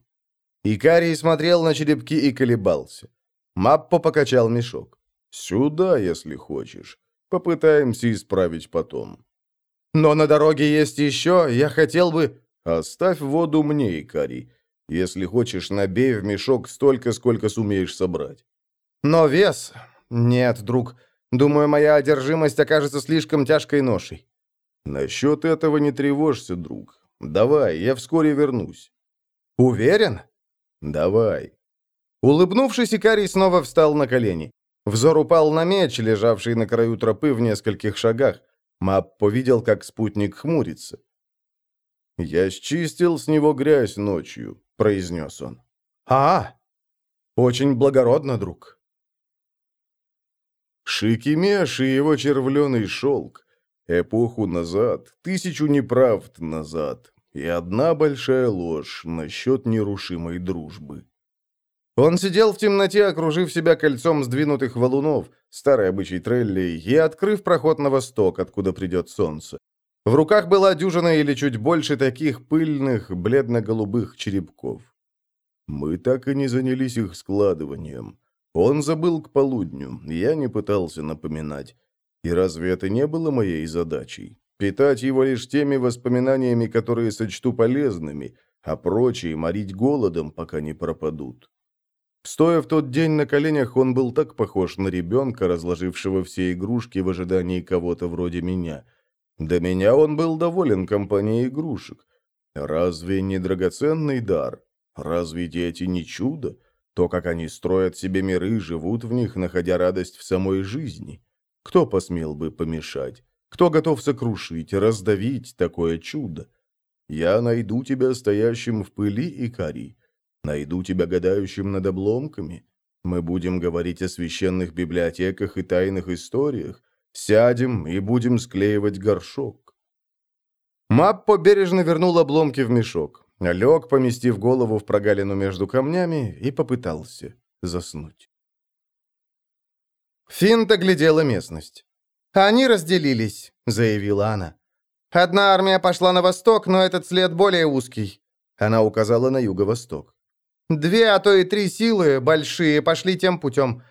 Икарий смотрел на черепки и колебался. Маппо покачал мешок. «Сюда, если хочешь. Попытаемся исправить потом». «Но на дороге есть еще, я хотел бы...» «Оставь воду мне, Икарий. Если хочешь, набей в мешок столько, сколько сумеешь собрать». «Но вес...» «Нет, друг. Думаю, моя одержимость окажется слишком тяжкой ношей». «Насчет этого не тревожься, друг. Давай, я вскоре вернусь». «Уверен?» «Давай». Улыбнувшись, Икарий снова встал на колени. Взор упал на меч, лежавший на краю тропы в нескольких шагах. Мап повидел, как спутник хмурится. «Я счистил с него грязь ночью», — произнес он. «А, очень благородно, друг». Шикимеш и его червленый шелк. Эпоху назад, тысячу неправд назад. И одна большая ложь насчет нерушимой дружбы. Он сидел в темноте, окружив себя кольцом сдвинутых валунов, старый обычай треллей, и открыв проход на восток, откуда придет солнце. В руках была дюжина или чуть больше таких пыльных, бледно-голубых черепков. Мы так и не занялись их складыванием. Он забыл к полудню, я не пытался напоминать. И разве это не было моей задачей? Питать его лишь теми воспоминаниями, которые сочту полезными, а прочие морить голодом, пока не пропадут. Стоя в тот день на коленях, он был так похож на ребенка, разложившего все игрушки в ожидании кого-то вроде меня. До меня он был доволен компанией игрушек. Разве не драгоценный дар? Разве дети не чудо? То, как они строят себе миры, живут в них, находя радость в самой жизни. Кто посмел бы помешать? Кто готов сокрушить, раздавить такое чудо? Я найду тебя стоящим в пыли и кори. Найду тебя гадающим над обломками. Мы будем говорить о священных библиотеках и тайных историях. Сядем и будем склеивать горшок». Маппо бережно вернул обломки в мешок, лег, поместив голову в прогалину между камнями, и попытался заснуть. Финта глядела местность. «Они разделились», — заявила она. «Одна армия пошла на восток, но этот след более узкий». Она указала на юго-восток. Две, а то и три силы, большие, пошли тем путем.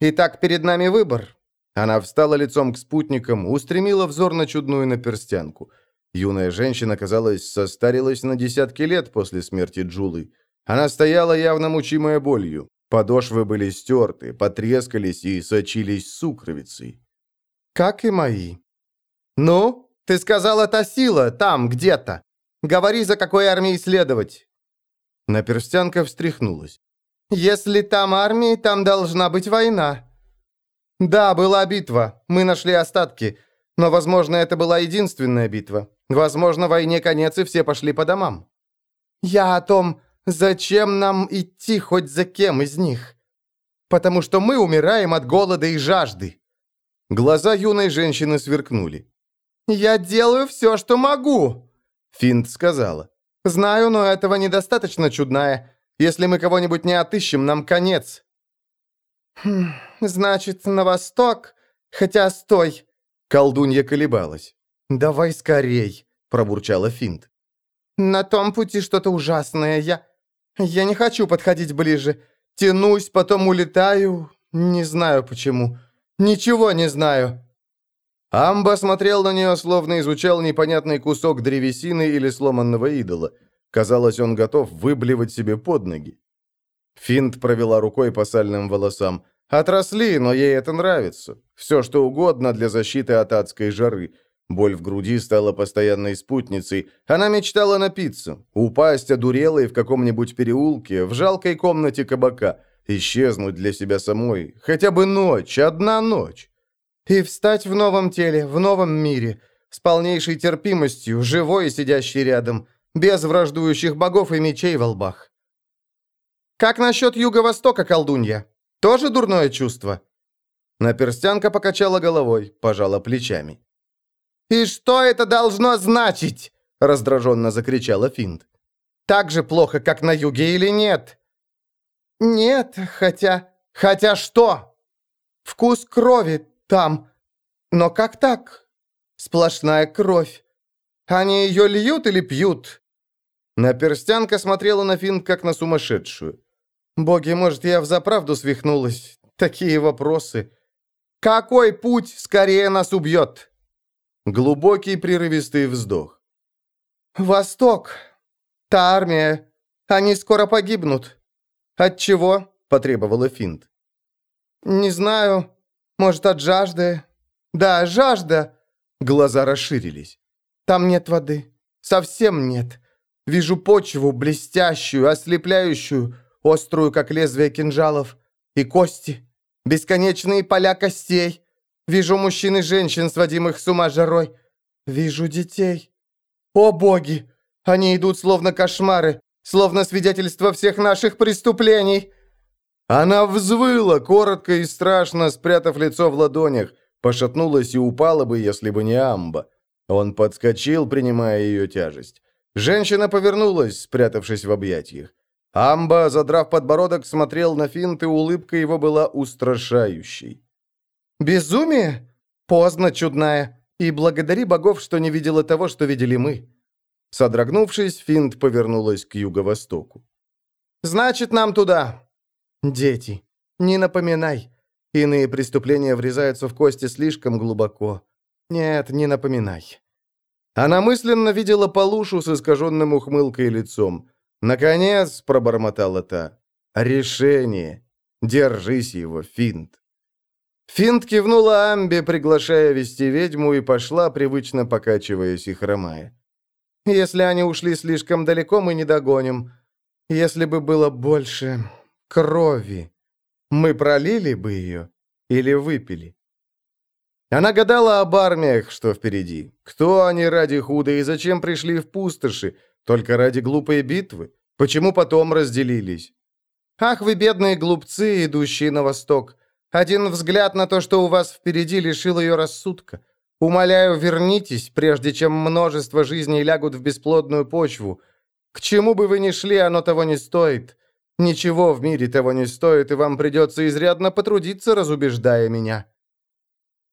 Итак, перед нами выбор. Она встала лицом к спутникам, устремила взор на чудную наперстянку. Юная женщина, казалось, состарилась на десятки лет после смерти Джулы. Она стояла явно мучимая болью. Подошвы были стерты, потрескались и сочились сукровицей. «Как и мои». «Ну, ты сказал, это сила, там, где-то. Говори, за какой армией следовать». Наперстянка встряхнулась. «Если там армии, там должна быть война». «Да, была битва. Мы нашли остатки. Но, возможно, это была единственная битва. Возможно, войне конец, и все пошли по домам». «Я о том, зачем нам идти хоть за кем из них? Потому что мы умираем от голода и жажды». Глаза юной женщины сверкнули. «Я делаю все, что могу», — Финт сказала. «Знаю, но этого недостаточно, чудная. Если мы кого-нибудь не отыщем, нам конец». «Хм, значит, на восток? Хотя, стой!» Колдунья колебалась. «Давай скорей», — пробурчала Финт. «На том пути что-то ужасное. Я... Я не хочу подходить ближе. Тянусь, потом улетаю. Не знаю почему. Ничего не знаю». Амба смотрел на нее, словно изучал непонятный кусок древесины или сломанного идола. Казалось, он готов выблевать себе под ноги. Финт провела рукой по сальным волосам. Отросли, но ей это нравится. Все, что угодно для защиты от адской жары. Боль в груди стала постоянной спутницей. Она мечтала напиться, упасть одурелой в каком-нибудь переулке, в жалкой комнате кабака, исчезнуть для себя самой. Хотя бы ночь, одна ночь. И встать в новом теле, в новом мире, с полнейшей терпимостью, живой и сидящий рядом, без враждующих богов и мечей во лбах. «Как насчет юго-востока, колдунья? Тоже дурное чувство?» Наперстянка покачала головой, пожала плечами. «И что это должно значить?» — раздраженно закричала Финт. «Так же плохо, как на юге или нет?» «Нет, хотя...» «Хотя что?» «Вкус крови там. Но как так? Сплошная кровь. Они ее льют или пьют?» Наперстянка смотрела на Финн как на сумасшедшую. «Боги, может, я взаправду свихнулась? Такие вопросы. Какой путь скорее нас убьет?» Глубокий прерывистый вздох. «Восток. Та армия. Они скоро погибнут. От чего?» – потребовала Финт. «Не знаю. Может, от жажды? Да, жажда!» Глаза расширились. «Там нет воды. Совсем нет. Вижу почву, блестящую, ослепляющую, острую, как лезвие кинжалов, и кости, бесконечные поля костей. Вижу мужчин и женщин, сводимых с ума жарой. Вижу детей. О, боги! Они идут словно кошмары, словно свидетельство всех наших преступлений. Она взвыла, коротко и страшно, спрятав лицо в ладонях, пошатнулась и упала бы, если бы не амба. Он подскочил, принимая ее тяжесть. Женщина повернулась, спрятавшись в объятиях. Амба, задрав подбородок, смотрел на финт, и улыбка его была устрашающей. «Безумие? Поздно, чудная. И благодари богов, что не видела того, что видели мы». Содрогнувшись, Финт повернулась к юго-востоку. «Значит, нам туда. Дети, не напоминай. Иные преступления врезаются в кости слишком глубоко. Нет, не напоминай. Она мысленно видела Полушу с искаженным ухмылкой лицом. «Наконец!» — пробормотала та. «Решение! Держись его, Финт!» Финт кивнула Амбе, приглашая вести ведьму, и пошла, привычно покачиваясь и хромая. «Если они ушли слишком далеко, мы не догоним. Если бы было больше крови. Мы пролили бы ее или выпили? Она гадала об армиях, что впереди. Кто они ради худа и зачем пришли в пустоши? Только ради глупой битвы? Почему потом разделились? Ах, вы бедные глупцы, идущие на восток. Один взгляд на то, что у вас впереди, лишил ее рассудка. Умоляю, вернитесь, прежде чем множество жизней лягут в бесплодную почву. К чему бы вы ни шли, оно того не стоит. Ничего в мире того не стоит, и вам придется изрядно потрудиться, разубеждая меня».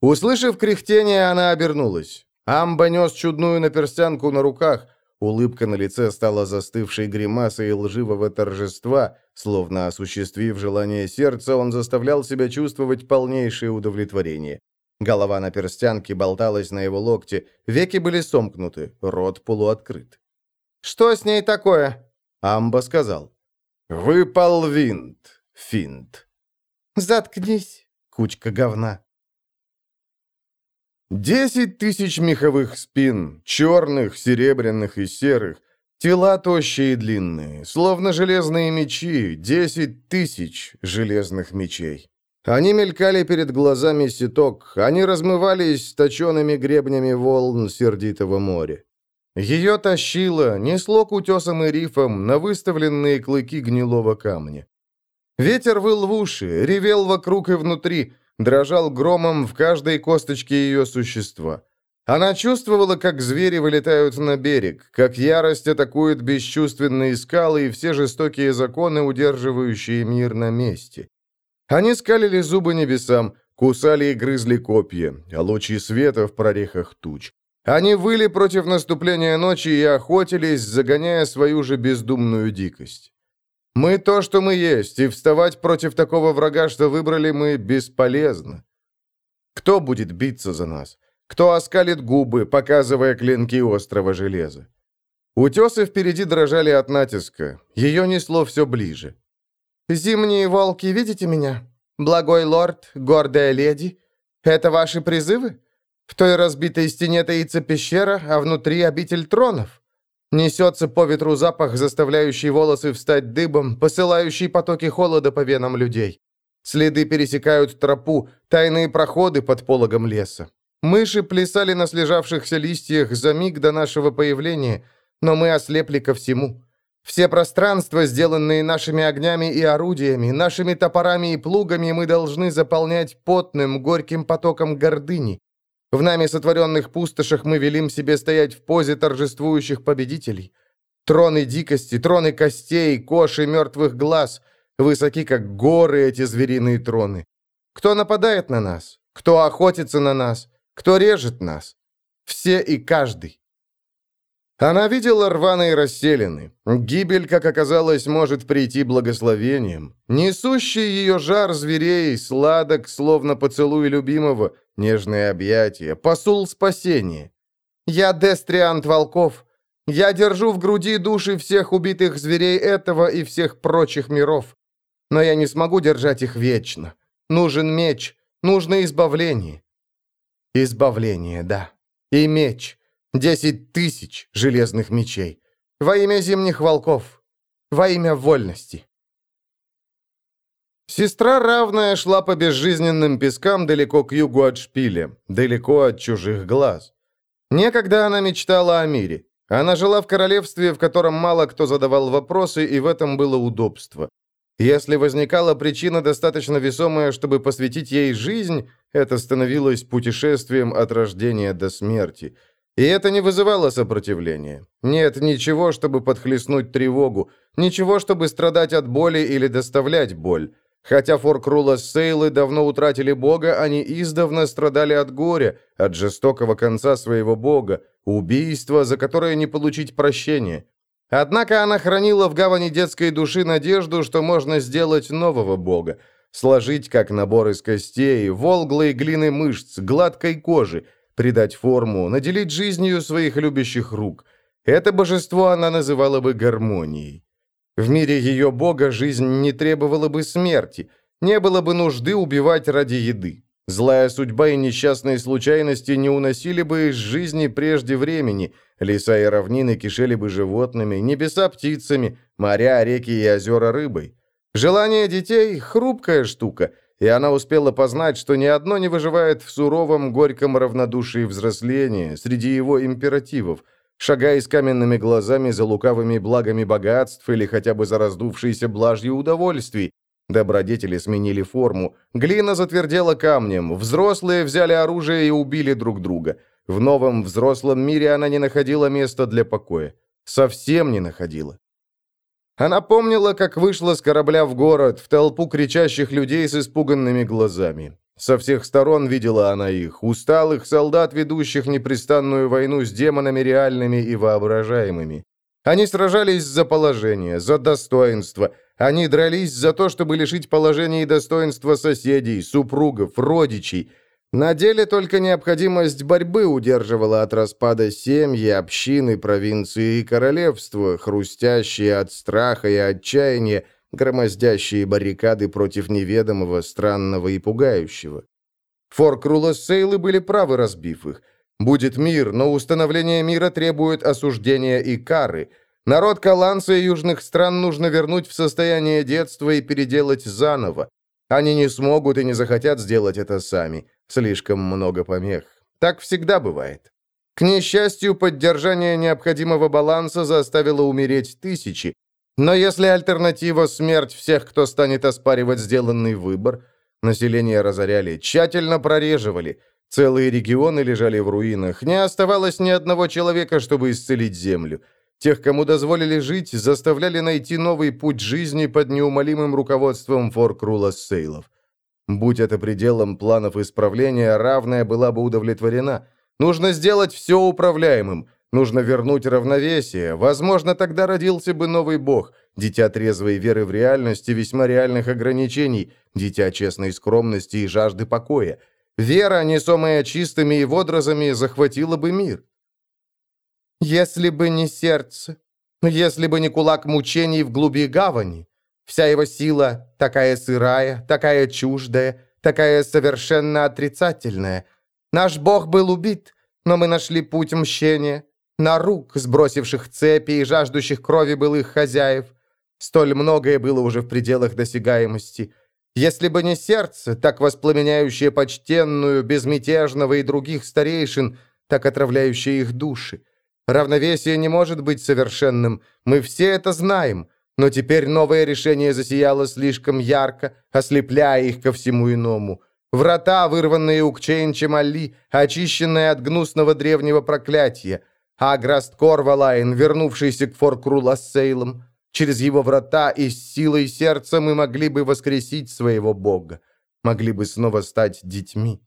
Услышав кряхтение, она обернулась. Амба нес чудную наперстянку на руках. Улыбка на лице стала застывшей гримасой лживого торжества, словно осуществив желание сердца, он заставлял себя чувствовать полнейшее удовлетворение. Голова на перстянке болталась на его локте, веки были сомкнуты, рот полуоткрыт. «Что с ней такое?» Амба сказал. «Выпал винт, финт». «Заткнись, кучка говна». Десять тысяч меховых спин, черных, серебряных и серых, тела тощие и длинные, словно железные мечи, десять тысяч железных мечей. Они мелькали перед глазами ситок, они размывались точеными гребнями волн сердитого моря. Ее тащило, несло к утесам и рифам на выставленные клыки гнилого камня. Ветер выл в уши, ревел вокруг и внутри, дрожал громом в каждой косточке ее существа. Она чувствовала, как звери вылетают на берег, как ярость атакует бесчувственные скалы и все жестокие законы, удерживающие мир на месте. Они скалили зубы небесам, кусали и грызли копья, а лучи света в прорехах туч. Они выли против наступления ночи и охотились, загоняя свою же бездумную дикость. Мы то, что мы есть, и вставать против такого врага, что выбрали мы, бесполезно. Кто будет биться за нас? Кто оскалит губы, показывая клинки острого железа? Утесы впереди дрожали от натиска. Ее несло все ближе. «Зимние волки, видите меня? Благой лорд, гордая леди. Это ваши призывы? В той разбитой стене таится пещера, а внутри обитель тронов. Несется по ветру запах, заставляющий волосы встать дыбом, посылающий потоки холода по венам людей. Следы пересекают тропу, тайные проходы под пологом леса. Мыши плясали на слежавшихся листьях за миг до нашего появления, но мы ослепли ко всему. Все пространства, сделанные нашими огнями и орудиями, нашими топорами и плугами, мы должны заполнять потным, горьким потоком гордыни. В нами сотворенных пустошах мы велим себе стоять в позе торжествующих победителей. Троны дикости, троны костей, кож и мертвых глаз, высоки, как горы эти звериные троны. Кто нападает на нас? Кто охотится на нас? Кто режет нас? Все и каждый. Она видела рваные расселены. Гибель, как оказалось, может прийти благословением. Несущий ее жар зверей, сладок, словно поцелуй любимого, нежные объятия, посул спасения. «Я Дестриант Волков. Я держу в груди души всех убитых зверей этого и всех прочих миров. Но я не смогу держать их вечно. Нужен меч, нужно избавление». «Избавление, да. И меч». Десять тысяч железных мечей. Во имя зимних волков. Во имя вольности. Сестра равная шла по безжизненным пескам далеко к югу от шпиля, далеко от чужих глаз. Некогда она мечтала о мире. Она жила в королевстве, в котором мало кто задавал вопросы, и в этом было удобство. Если возникала причина достаточно весомая, чтобы посвятить ей жизнь, это становилось путешествием от рождения до смерти – и это не вызывало сопротивления. Нет ничего, чтобы подхлестнуть тревогу, ничего, чтобы страдать от боли или доставлять боль. Хотя Форкрула Сейлы давно утратили бога, они издавна страдали от горя, от жестокого конца своего бога, убийства, за которое не получить прощения. Однако она хранила в гавани детской души надежду, что можно сделать нового бога, сложить как набор из костей, волглой глины мышц, гладкой кожи, придать форму, наделить жизнью своих любящих рук. Это божество она называла бы гармонией. В мире ее бога жизнь не требовала бы смерти, не было бы нужды убивать ради еды. Злая судьба и несчастные случайности не уносили бы из жизни прежде времени, леса и равнины кишели бы животными, небеса птицами, моря, реки и озера рыбой. Желание детей – хрупкая штука – и она успела познать, что ни одно не выживает в суровом, горьком равнодушии взросления среди его императивов, шагая с каменными глазами за лукавыми благами богатств или хотя бы за раздувшейся блажью удовольствий. Добродетели сменили форму, глина затвердела камнем, взрослые взяли оружие и убили друг друга. В новом взрослом мире она не находила места для покоя. Совсем не находила. Она помнила, как вышла с корабля в город, в толпу кричащих людей с испуганными глазами. Со всех сторон видела она их, усталых солдат, ведущих непрестанную войну с демонами реальными и воображаемыми. Они сражались за положение, за достоинство. Они дрались за то, чтобы лишить положения и достоинства соседей, супругов, родичей. На деле только необходимость борьбы удерживала от распада семьи, общины, провинции и королевства, хрустящие от страха и отчаяния, громоздящие баррикады против неведомого, странного и пугающего. Форкрулоссейлы были правы, разбив их. Будет мир, но установление мира требует осуждения и кары. Народ Каланса и южных стран нужно вернуть в состояние детства и переделать заново. Они не смогут и не захотят сделать это сами. Слишком много помех. Так всегда бывает. К несчастью, поддержание необходимого баланса заставило умереть тысячи. Но если альтернатива – смерть всех, кто станет оспаривать сделанный выбор, население разоряли, тщательно прореживали, целые регионы лежали в руинах, не оставалось ни одного человека, чтобы исцелить землю – Тех, кому дозволили жить, заставляли найти новый путь жизни под неумолимым руководством Форкрула Сейлов. Будь это пределом планов исправления, равная была бы удовлетворена. Нужно сделать все управляемым. Нужно вернуть равновесие. Возможно, тогда родился бы новый бог, дитя трезвой веры в реальность и весьма реальных ограничений, дитя честной скромности и жажды покоя. Вера, несомая чистыми и водразами, захватила бы мир. Если бы не сердце, если бы не кулак мучений в глуби гавани, вся его сила такая сырая, такая чуждая, такая совершенно отрицательная. Наш Бог был убит, но мы нашли путь мщения. На рук, сбросивших цепи и жаждущих крови былых хозяев. Столь многое было уже в пределах досягаемости. Если бы не сердце, так воспламеняющее почтенную, безмятежного и других старейшин, так отравляющее их души. Равновесие не может быть совершенным, мы все это знаем, но теперь новое решение засияло слишком ярко, ослепляя их ко всему иному. Врата, вырванные у Кчейн-Чемалли, очищенные от гнусного древнего проклятия. Аграст Корвалайн, вернувшийся к Форкрул Ассейлам. Через его врата и с силой сердца мы могли бы воскресить своего Бога. Могли бы снова стать детьми.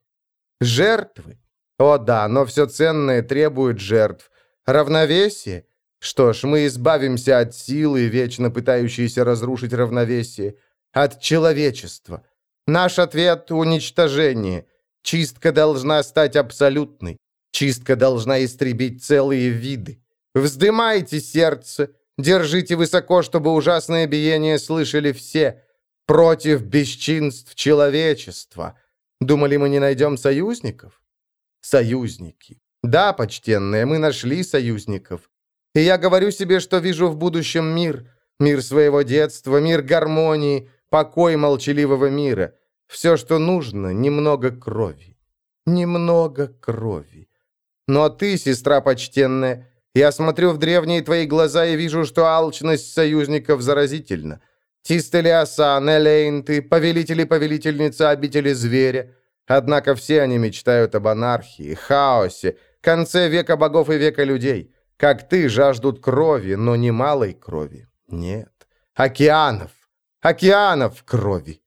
Жертвы? О да, но все ценное требует жертв. Равновесие? Что ж, мы избавимся от силы, вечно пытающейся разрушить равновесие, от человечества. Наш ответ — уничтожение. Чистка должна стать абсолютной. Чистка должна истребить целые виды. Вздымайте сердце, держите высоко, чтобы ужасное биение слышали все. Против бесчинств человечества. Думали, мы не найдем союзников? Союзники. Да, почтенные, мы нашли союзников. И я говорю себе, что вижу в будущем мир. Мир своего детства, мир гармонии, покой молчаливого мира. Все, что нужно, немного крови. Немного крови. Но ты, сестра почтенная, я смотрю в древние твои глаза и вижу, что алчность союзников заразительна. Тистелиасан, Элейн, ты, повелитель и повелительница обители зверя. Однако все они мечтают об анархии, хаосе, конце века богов и века людей. Как ты, жаждут крови, но не малой крови. Нет. Океанов. Океанов крови.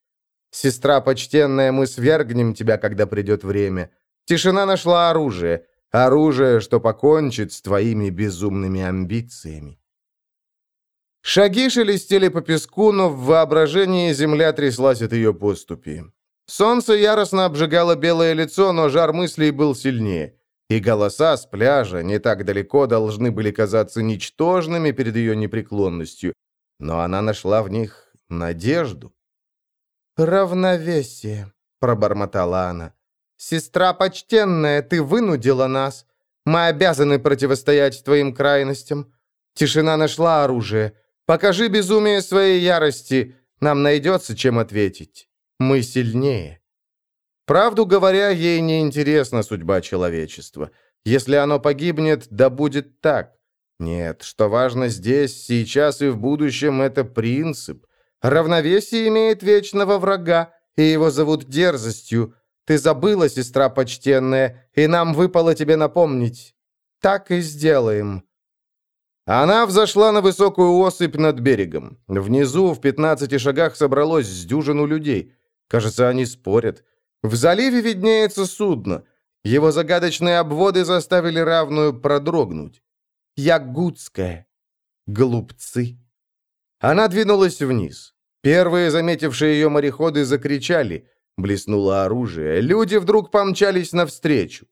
Сестра почтенная, мы свергнем тебя, когда придет время. Тишина нашла оружие. Оружие, что покончит с твоими безумными амбициями. Шаги шелестели по песку, но в воображении земля тряслась от ее поступи. Солнце яростно обжигало белое лицо, но жар мыслей был сильнее и голоса с пляжа не так далеко должны были казаться ничтожными перед ее непреклонностью, но она нашла в них надежду. «Равновесие», — пробормотала она. «Сестра почтенная, ты вынудила нас. Мы обязаны противостоять твоим крайностям. Тишина нашла оружие. Покажи безумие своей ярости. Нам найдется, чем ответить. Мы сильнее». Правду говоря, ей не интересна судьба человечества. Если оно погибнет, да будет так. Нет, что важно здесь, сейчас и в будущем, это принцип. Равновесие имеет вечного врага, и его зовут дерзостью. Ты забыла, сестра почтенная, и нам выпало тебе напомнить. Так и сделаем». Она взошла на высокую осыпь над берегом. Внизу, в пятнадцати шагах, собралось с дюжину людей. Кажется, они спорят. В заливе виднеется судно. Его загадочные обводы заставили равную продрогнуть. Ягудская. Глупцы. Она двинулась вниз. Первые, заметившие ее мореходы, закричали. Блеснуло оружие. Люди вдруг помчались навстречу.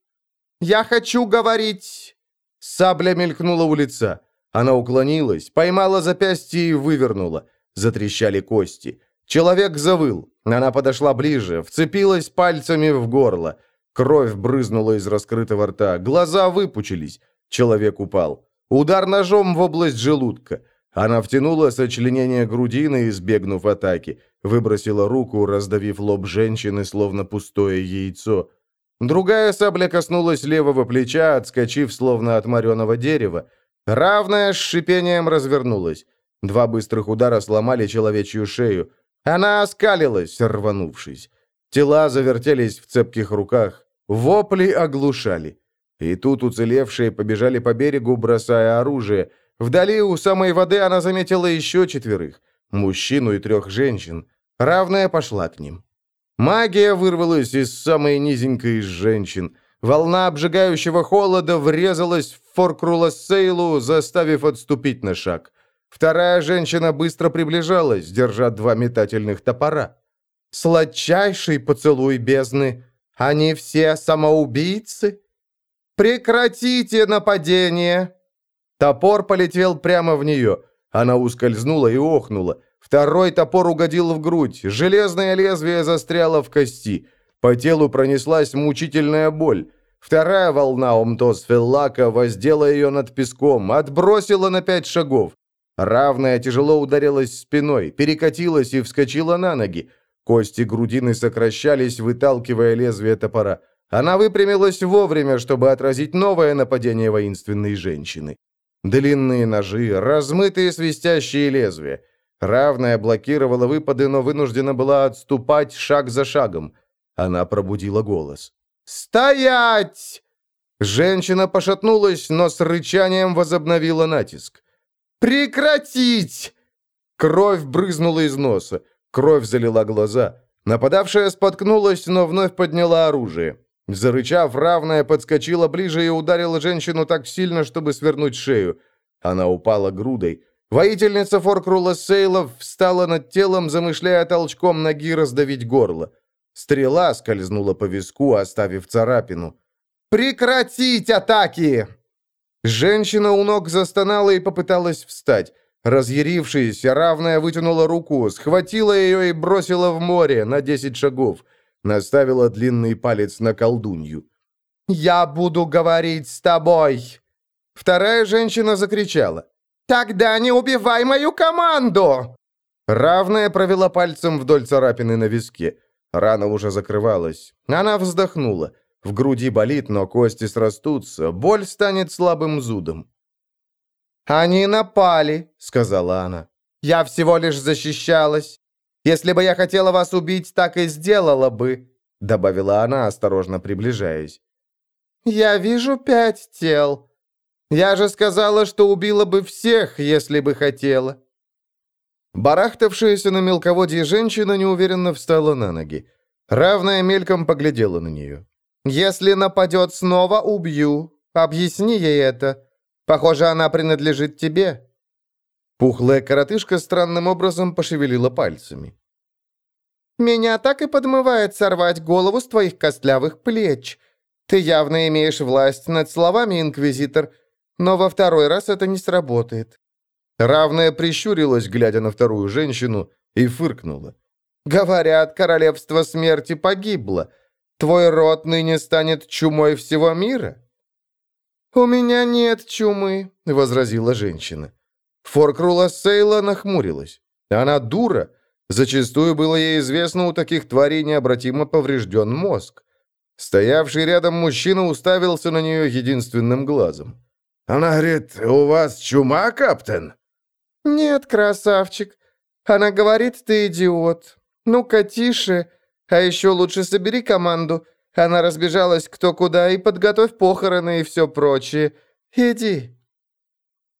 «Я хочу говорить!» Сабля мелькнула у лица. Она уклонилась, поймала запястье и вывернула. Затрещали кости. Человек завыл. Она подошла ближе, вцепилась пальцами в горло. Кровь брызнула из раскрытого рта, глаза выпучились. Человек упал. Удар ножом в область желудка. Она втянула сочленение грудины, избегнув атаки. Выбросила руку, раздавив лоб женщины, словно пустое яйцо. Другая сабля коснулась левого плеча, отскочив, словно от мореного дерева. Равная с шипением развернулась. Два быстрых удара сломали человечью шею. Она оскалилась, рванувшись. Тела завертелись в цепких руках. Вопли оглушали. И тут уцелевшие побежали по берегу, бросая оружие. Вдали у самой воды она заметила еще четверых. Мужчину и трех женщин. Равная пошла к ним. Магия вырвалась из самой низенькой из женщин. Волна обжигающего холода врезалась в Форкрула Сейлу, заставив отступить на шаг. Вторая женщина быстро приближалась, держа два метательных топора. «Сладчайший поцелуй бездны! Они все самоубийцы? Прекратите нападение!» Топор полетел прямо в нее. Она ускользнула и охнула. Второй топор угодил в грудь. Железное лезвие застряло в кости. По телу пронеслась мучительная боль. Вторая волна Омтос-Феллака воздела ее над песком, отбросила на пять шагов. Равная тяжело ударилась спиной, перекатилась и вскочила на ноги. Кости грудины сокращались, выталкивая лезвие топора. Она выпрямилась вовремя, чтобы отразить новое нападение воинственной женщины. Длинные ножи, размытые свистящие лезвия. Равная блокировала выпады, но вынуждена была отступать шаг за шагом. Она пробудила голос. «Стоять!» Женщина пошатнулась, но с рычанием возобновила натиск. «Прекратить!» Кровь брызнула из носа. Кровь залила глаза. Нападавшая споткнулась, но вновь подняла оружие. Зарычав, равная подскочила ближе и ударила женщину так сильно, чтобы свернуть шею. Она упала грудой. Воительница Форкрула Сейлов встала над телом, замышляя толчком ноги раздавить горло. Стрела скользнула по виску, оставив царапину. «Прекратить атаки!» Женщина у ног застонала и попыталась встать. Разъярившись, равная вытянула руку, схватила ее и бросила в море на десять шагов. Наставила длинный палец на колдунью. «Я буду говорить с тобой!» Вторая женщина закричала. «Тогда не убивай мою команду!» Равная провела пальцем вдоль царапины на виске. Рана уже закрывалась. Она вздохнула. В груди болит, но кости срастутся. Боль станет слабым зудом. «Они напали», — сказала она. «Я всего лишь защищалась. Если бы я хотела вас убить, так и сделала бы», — добавила она, осторожно приближаясь. «Я вижу пять тел. Я же сказала, что убила бы всех, если бы хотела». Барахтавшаяся на мелководье женщина неуверенно встала на ноги. Равная мельком поглядела на нее. «Если нападет снова, убью. Объясни ей это. Похоже, она принадлежит тебе». Пухлая коротышка странным образом пошевелила пальцами. «Меня так и подмывает сорвать голову с твоих костлявых плеч. Ты явно имеешь власть над словами, Инквизитор, но во второй раз это не сработает». Равная прищурилась, глядя на вторую женщину, и фыркнула. «Говорят, королевство смерти погибло. Твой род ныне станет чумой всего мира?» «У меня нет чумы», — возразила женщина. Форкрула Сейла нахмурилась. Она дура. Зачастую было ей известно, у таких тварей необратимо поврежден мозг. Стоявший рядом мужчина уставился на нее единственным глазом. «Она говорит, у вас чума, каптен?» «Нет, красавчик. Она говорит, ты идиот. Ну-ка, тише. А еще лучше собери команду. Она разбежалась кто куда и подготовь похороны и все прочее. Иди».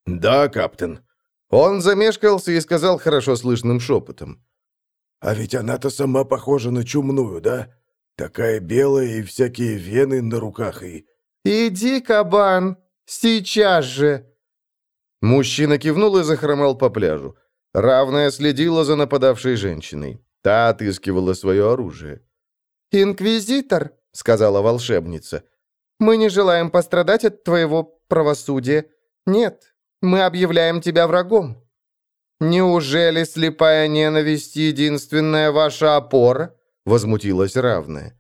«Да, каптен». Он замешкался и сказал хорошо слышным шепотом. «А ведь она-то сама похожа на чумную, да? Такая белая и всякие вены на руках и...» «Иди, кабан, сейчас же!» Мужчина кивнул и захромал по пляжу. Равная следила за нападавшей женщиной. Та отыскивала свое оружие. «Инквизитор», — сказала волшебница, — «мы не желаем пострадать от твоего правосудия. Нет, мы объявляем тебя врагом». «Неужели слепая ненависть — единственная ваша опора?» — возмутилась равная.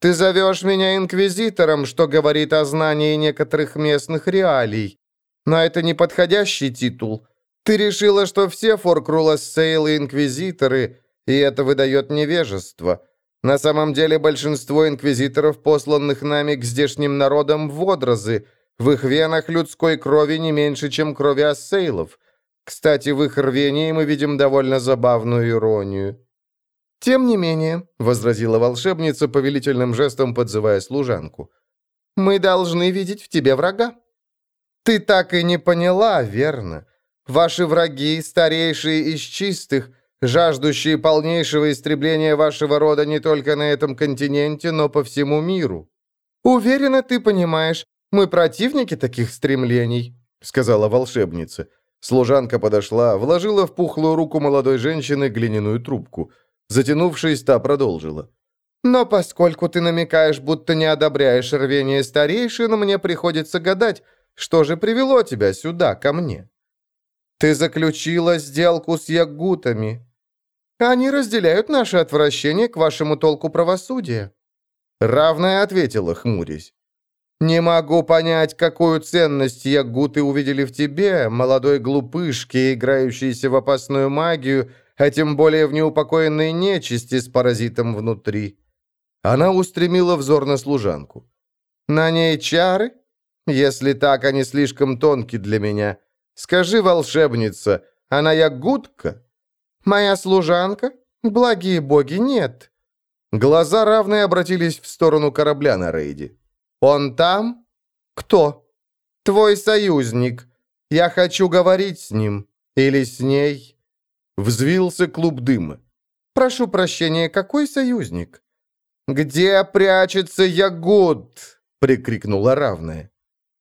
«Ты зовешь меня инквизитором, что говорит о знании некоторых местных реалий. Но это не подходящий титул. Ты решила, что все Форкрулассейлы инквизиторы, и это выдает невежество. На самом деле большинство инквизиторов, посланных нами к здешним народам, водразы. В их венах людской крови не меньше, чем крови ассейлов. Кстати, в их рвении мы видим довольно забавную иронию. «Тем не менее», — возразила волшебница, повелительным жестом подзывая служанку, «мы должны видеть в тебе врага». «Ты так и не поняла, верно? Ваши враги, старейшие из чистых, жаждущие полнейшего истребления вашего рода не только на этом континенте, но по всему миру. Уверена, ты понимаешь, мы противники таких стремлений», — сказала волшебница. Служанка подошла, вложила в пухлую руку молодой женщины глиняную трубку. Затянувшись, та продолжила. «Но поскольку ты намекаешь, будто не одобряешь рвение старейшин, мне приходится гадать, что же привело тебя сюда, ко мне? Ты заключила сделку с ягутами. Они разделяют наше отвращение к вашему толку правосудия. Равная ответила, хмурясь. «Не могу понять, какую ценность ягуты увидели в тебе, молодой глупышке, играющейся в опасную магию, а тем более в неупокоенной нечисти с паразитом внутри». Она устремила взор на служанку. «На ней чары? Если так, они слишком тонки для меня. Скажи, волшебница, она ягудка? Моя служанка? Благие боги, нет. Глаза равные обратились в сторону корабля на рейде. Он там? Кто? Твой союзник. Я хочу говорить с ним. Или с ней. Взвился клуб дыма. Прошу прощения, какой союзник? Где прячется Ягуд? прикрикнула равная.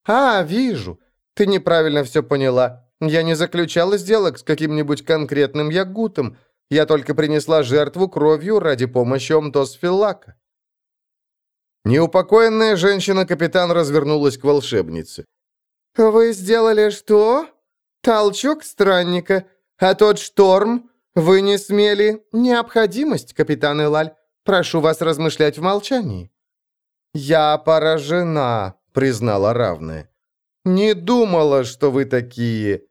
«А, вижу. Ты неправильно все поняла. Я не заключала сделок с каким-нибудь конкретным ягутом. Я только принесла жертву кровью ради помощи Омтосфиллака». Неупокоенная женщина-капитан развернулась к волшебнице. «Вы сделали что? Толчок странника. А тот шторм? Вы не смели? Необходимость, капитан Илаль. Прошу вас размышлять в молчании». «Я поражена», признала равная. «Не думала, что вы такие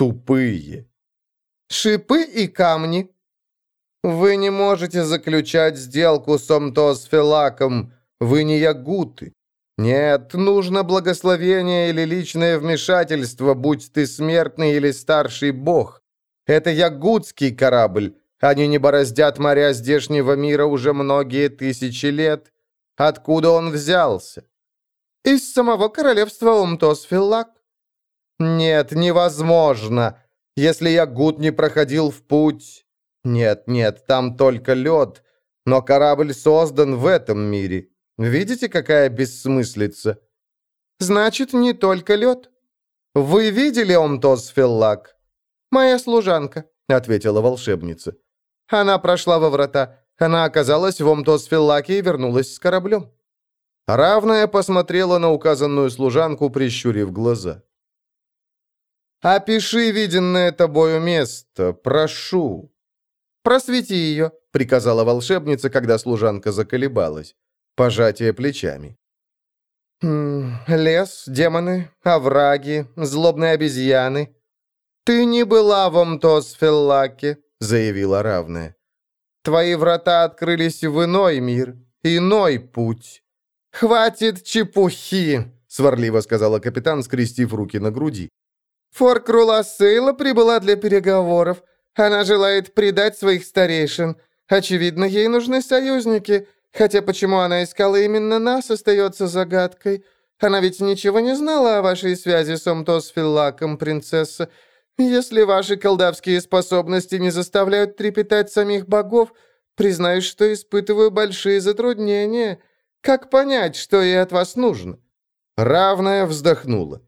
тупые». «Шипы и камни». «Вы не можете заключать сделку с Омтосфелаком. Вы не ягуты. Нет, нужно благословение или личное вмешательство, будь ты смертный или старший бог. Это ягутский корабль. Они не бороздят моря здешнего мира уже многие тысячи лет. Откуда он взялся? Из самого королевства Умтосфиллак. Нет, невозможно. Если я гуд не проходил в путь... Нет, нет, там только лед. Но корабль создан в этом мире. Видите, какая бессмыслица? Значит, не только лед. Вы видели Омтосфиллак? Моя служанка, ответила волшебница. Она прошла во врата. Она оказалась в Омтосфиллаке и вернулась с кораблем. Равная посмотрела на указанную служанку, прищурив глаза. «Опиши виденное тобою место, прошу». «Просвети ее», — приказала волшебница, когда служанка заколебалась. Пожатие плечами. «Хм, «Лес, демоны, овраги, злобные обезьяны. Ты не была в Омтос-Феллаке», — заявила равная. «Твои врата открылись в иной мир, иной путь. «Хватит чепухи!» — сварливо сказала капитан, скрестив руки на груди. «Форкрула Сейла прибыла для переговоров. Она желает предать своих старейшин. Очевидно, ей нужны союзники. Хотя почему она искала именно нас, остается загадкой. Она ведь ничего не знала о вашей связи с Омтосфиллаком, принцесса. Если ваши колдовские способности не заставляют трепетать самих богов, признаюсь, что испытываю большие затруднения». Как понять, что ей от вас нужно?» Равная вздохнула.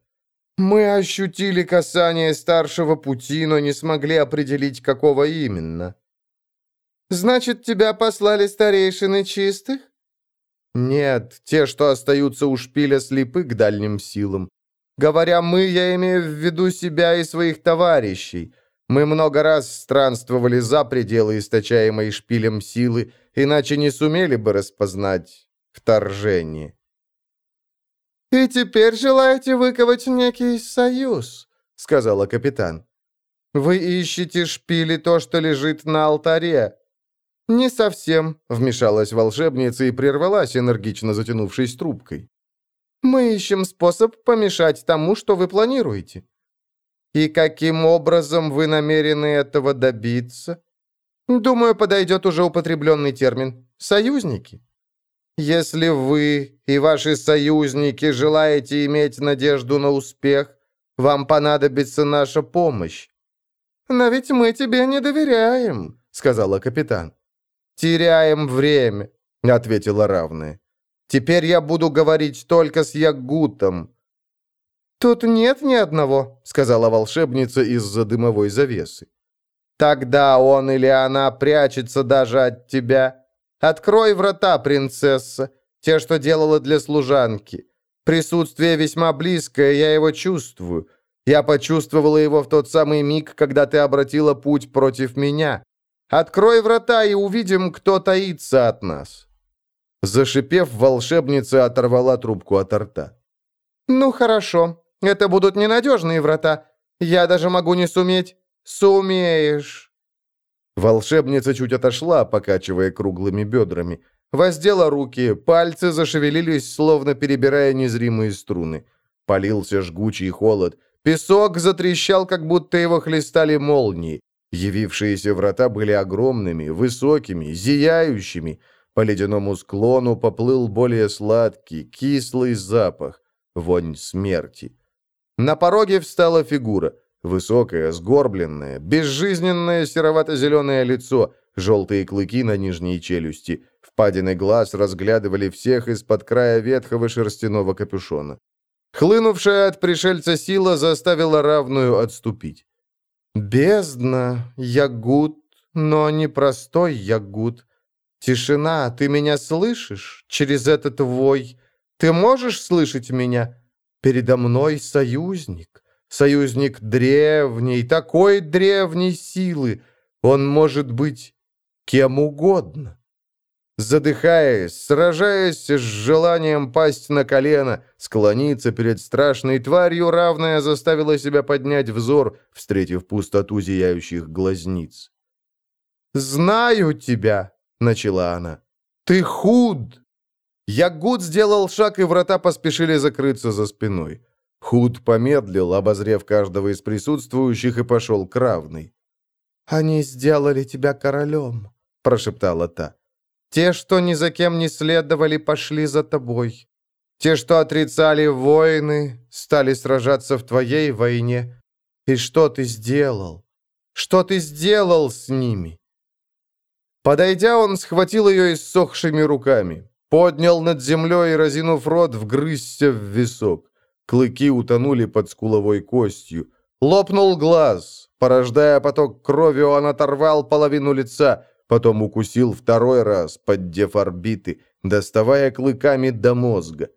«Мы ощутили касание старшего пути, но не смогли определить, какого именно». «Значит, тебя послали старейшины чистых?» «Нет, те, что остаются у шпиля, слепы к дальним силам. Говоря «мы», я имею в виду себя и своих товарищей. Мы много раз странствовали за пределы источаемой шпилем силы, иначе не сумели бы распознать вторжение». «И теперь желаете выковать некий союз?» — сказала капитан. «Вы ищете шпили то, что лежит на алтаре». «Не совсем», — вмешалась волшебница и прервалась, энергично затянувшись трубкой. «Мы ищем способ помешать тому, что вы планируете». «И каким образом вы намерены этого добиться?» «Думаю, подойдет уже употребленный термин. Союзники». «Если вы и ваши союзники желаете иметь надежду на успех, вам понадобится наша помощь». «Но ведь мы тебе не доверяем», — сказала капитан. «Теряем время», — ответила равная. «Теперь я буду говорить только с Ягутом». «Тут нет ни одного», — сказала волшебница из-за дымовой завесы. «Тогда он или она прячется даже от тебя. Открой врата, принцесса, те, что делала для служанки. Присутствие весьма близкое, я его чувствую. Я почувствовала его в тот самый миг, когда ты обратила путь против меня. Открой врата и увидим, кто таится от нас». Зашипев, волшебница оторвала трубку от рта. «Ну хорошо, это будут ненадежные врата. Я даже могу не суметь. Сумеешь». Волшебница чуть отошла, покачивая круглыми бедрами. Воздела руки, пальцы зашевелились, словно перебирая незримые струны. Полился жгучий холод. Песок затрещал, как будто его хлестали молнии. Явившиеся врата были огромными, высокими, зияющими. По ледяному склону поплыл более сладкий, кислый запах, вонь смерти. На пороге встала фигура. Высокое, сгорбленное, безжизненное серовато-зеленое лицо, желтые клыки на нижней челюсти, впадины глаз разглядывали всех из-под края ветхого шерстяного капюшона. Хлынувшая от пришельца сила заставила равную отступить. «Бездна, ягут, но не простой ягут. Тишина, ты меня слышишь через этот вой? Ты можешь слышать меня? Передо мной союзник. Союзник древней, такой древней силы. Он может быть кем угодно. Задыхаясь, сражаясь с желанием пасть на колено, склониться перед страшной тварью, равная заставила себя поднять взор, встретив пустоту зияющих глазниц. «Знаю тебя!» — начала она. «Ты худ!» Ягуд сделал шаг, и врата поспешили закрыться за спиной. Худ помедлил, обозрев каждого из присутствующих, и пошел к равной. «Они сделали тебя королем», — прошептала та. «Те, что ни за кем не следовали, пошли за тобой. Те, что отрицали войны, стали сражаться в твоей войне. И что ты сделал? Что ты сделал с ними?» Подойдя, он схватил ее иссохшими руками, поднял над землей и, разинув рот, вгрызся в висок. Клыки утонули под скуловой костью. Лопнул глаз. Порождая поток крови, он оторвал половину лица, потом укусил второй раз, поддев орбиты, доставая клыками до мозга.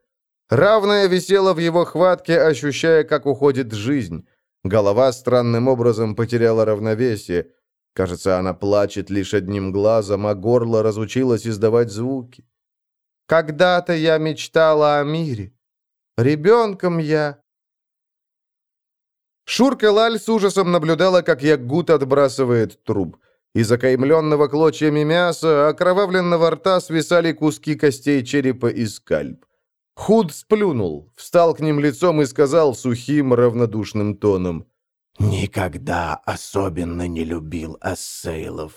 Равная висела в его хватке, ощущая, как уходит жизнь. Голова странным образом потеряла равновесие. Кажется, она плачет лишь одним глазом, а горло разучилось издавать звуки. «Когда-то я мечтала о мире. Ребенком я...» Шурка Лаль с ужасом наблюдала, как Ягут отбрасывает труп. Из окаймленного клочьями мяса, окровавленного рта свисали куски костей черепа и скальп. Худ сплюнул, встал к ним лицом и сказал сухим, равнодушным тоном. «Никогда особенно не любил ассейлов».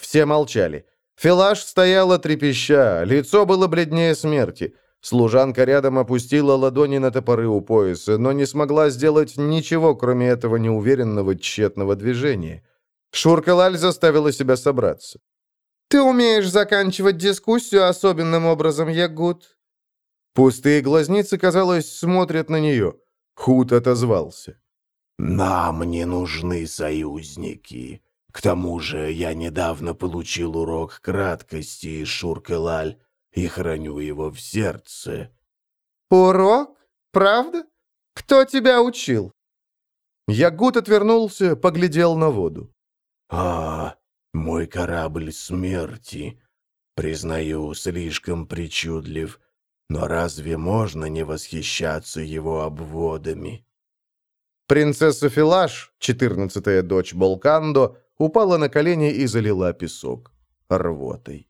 Все молчали. Филаш стояла трепеща, лицо было бледнее смерти. Служанка рядом опустила ладони на топоры у пояса, но не смогла сделать ничего, кроме этого неуверенного тщетного движения. Шуркалаль заставила себя собраться. «Ты умеешь заканчивать дискуссию особенным образом, Ягут?» Пустые глазницы, казалось, смотрят на нее. Худ отозвался. «Нам не нужны союзники. К тому же я недавно получил урок краткости из Шуркелаль и храню его в сердце». «Урок? Правда? Кто тебя учил?» Ягут отвернулся, поглядел на воду. «А, мой корабль смерти. Признаю, слишком причудлив, но разве можно не восхищаться его обводами?» Принцесса Филаш, четырнадцатая дочь Болкандо, упала на колени и залила песок рвотой.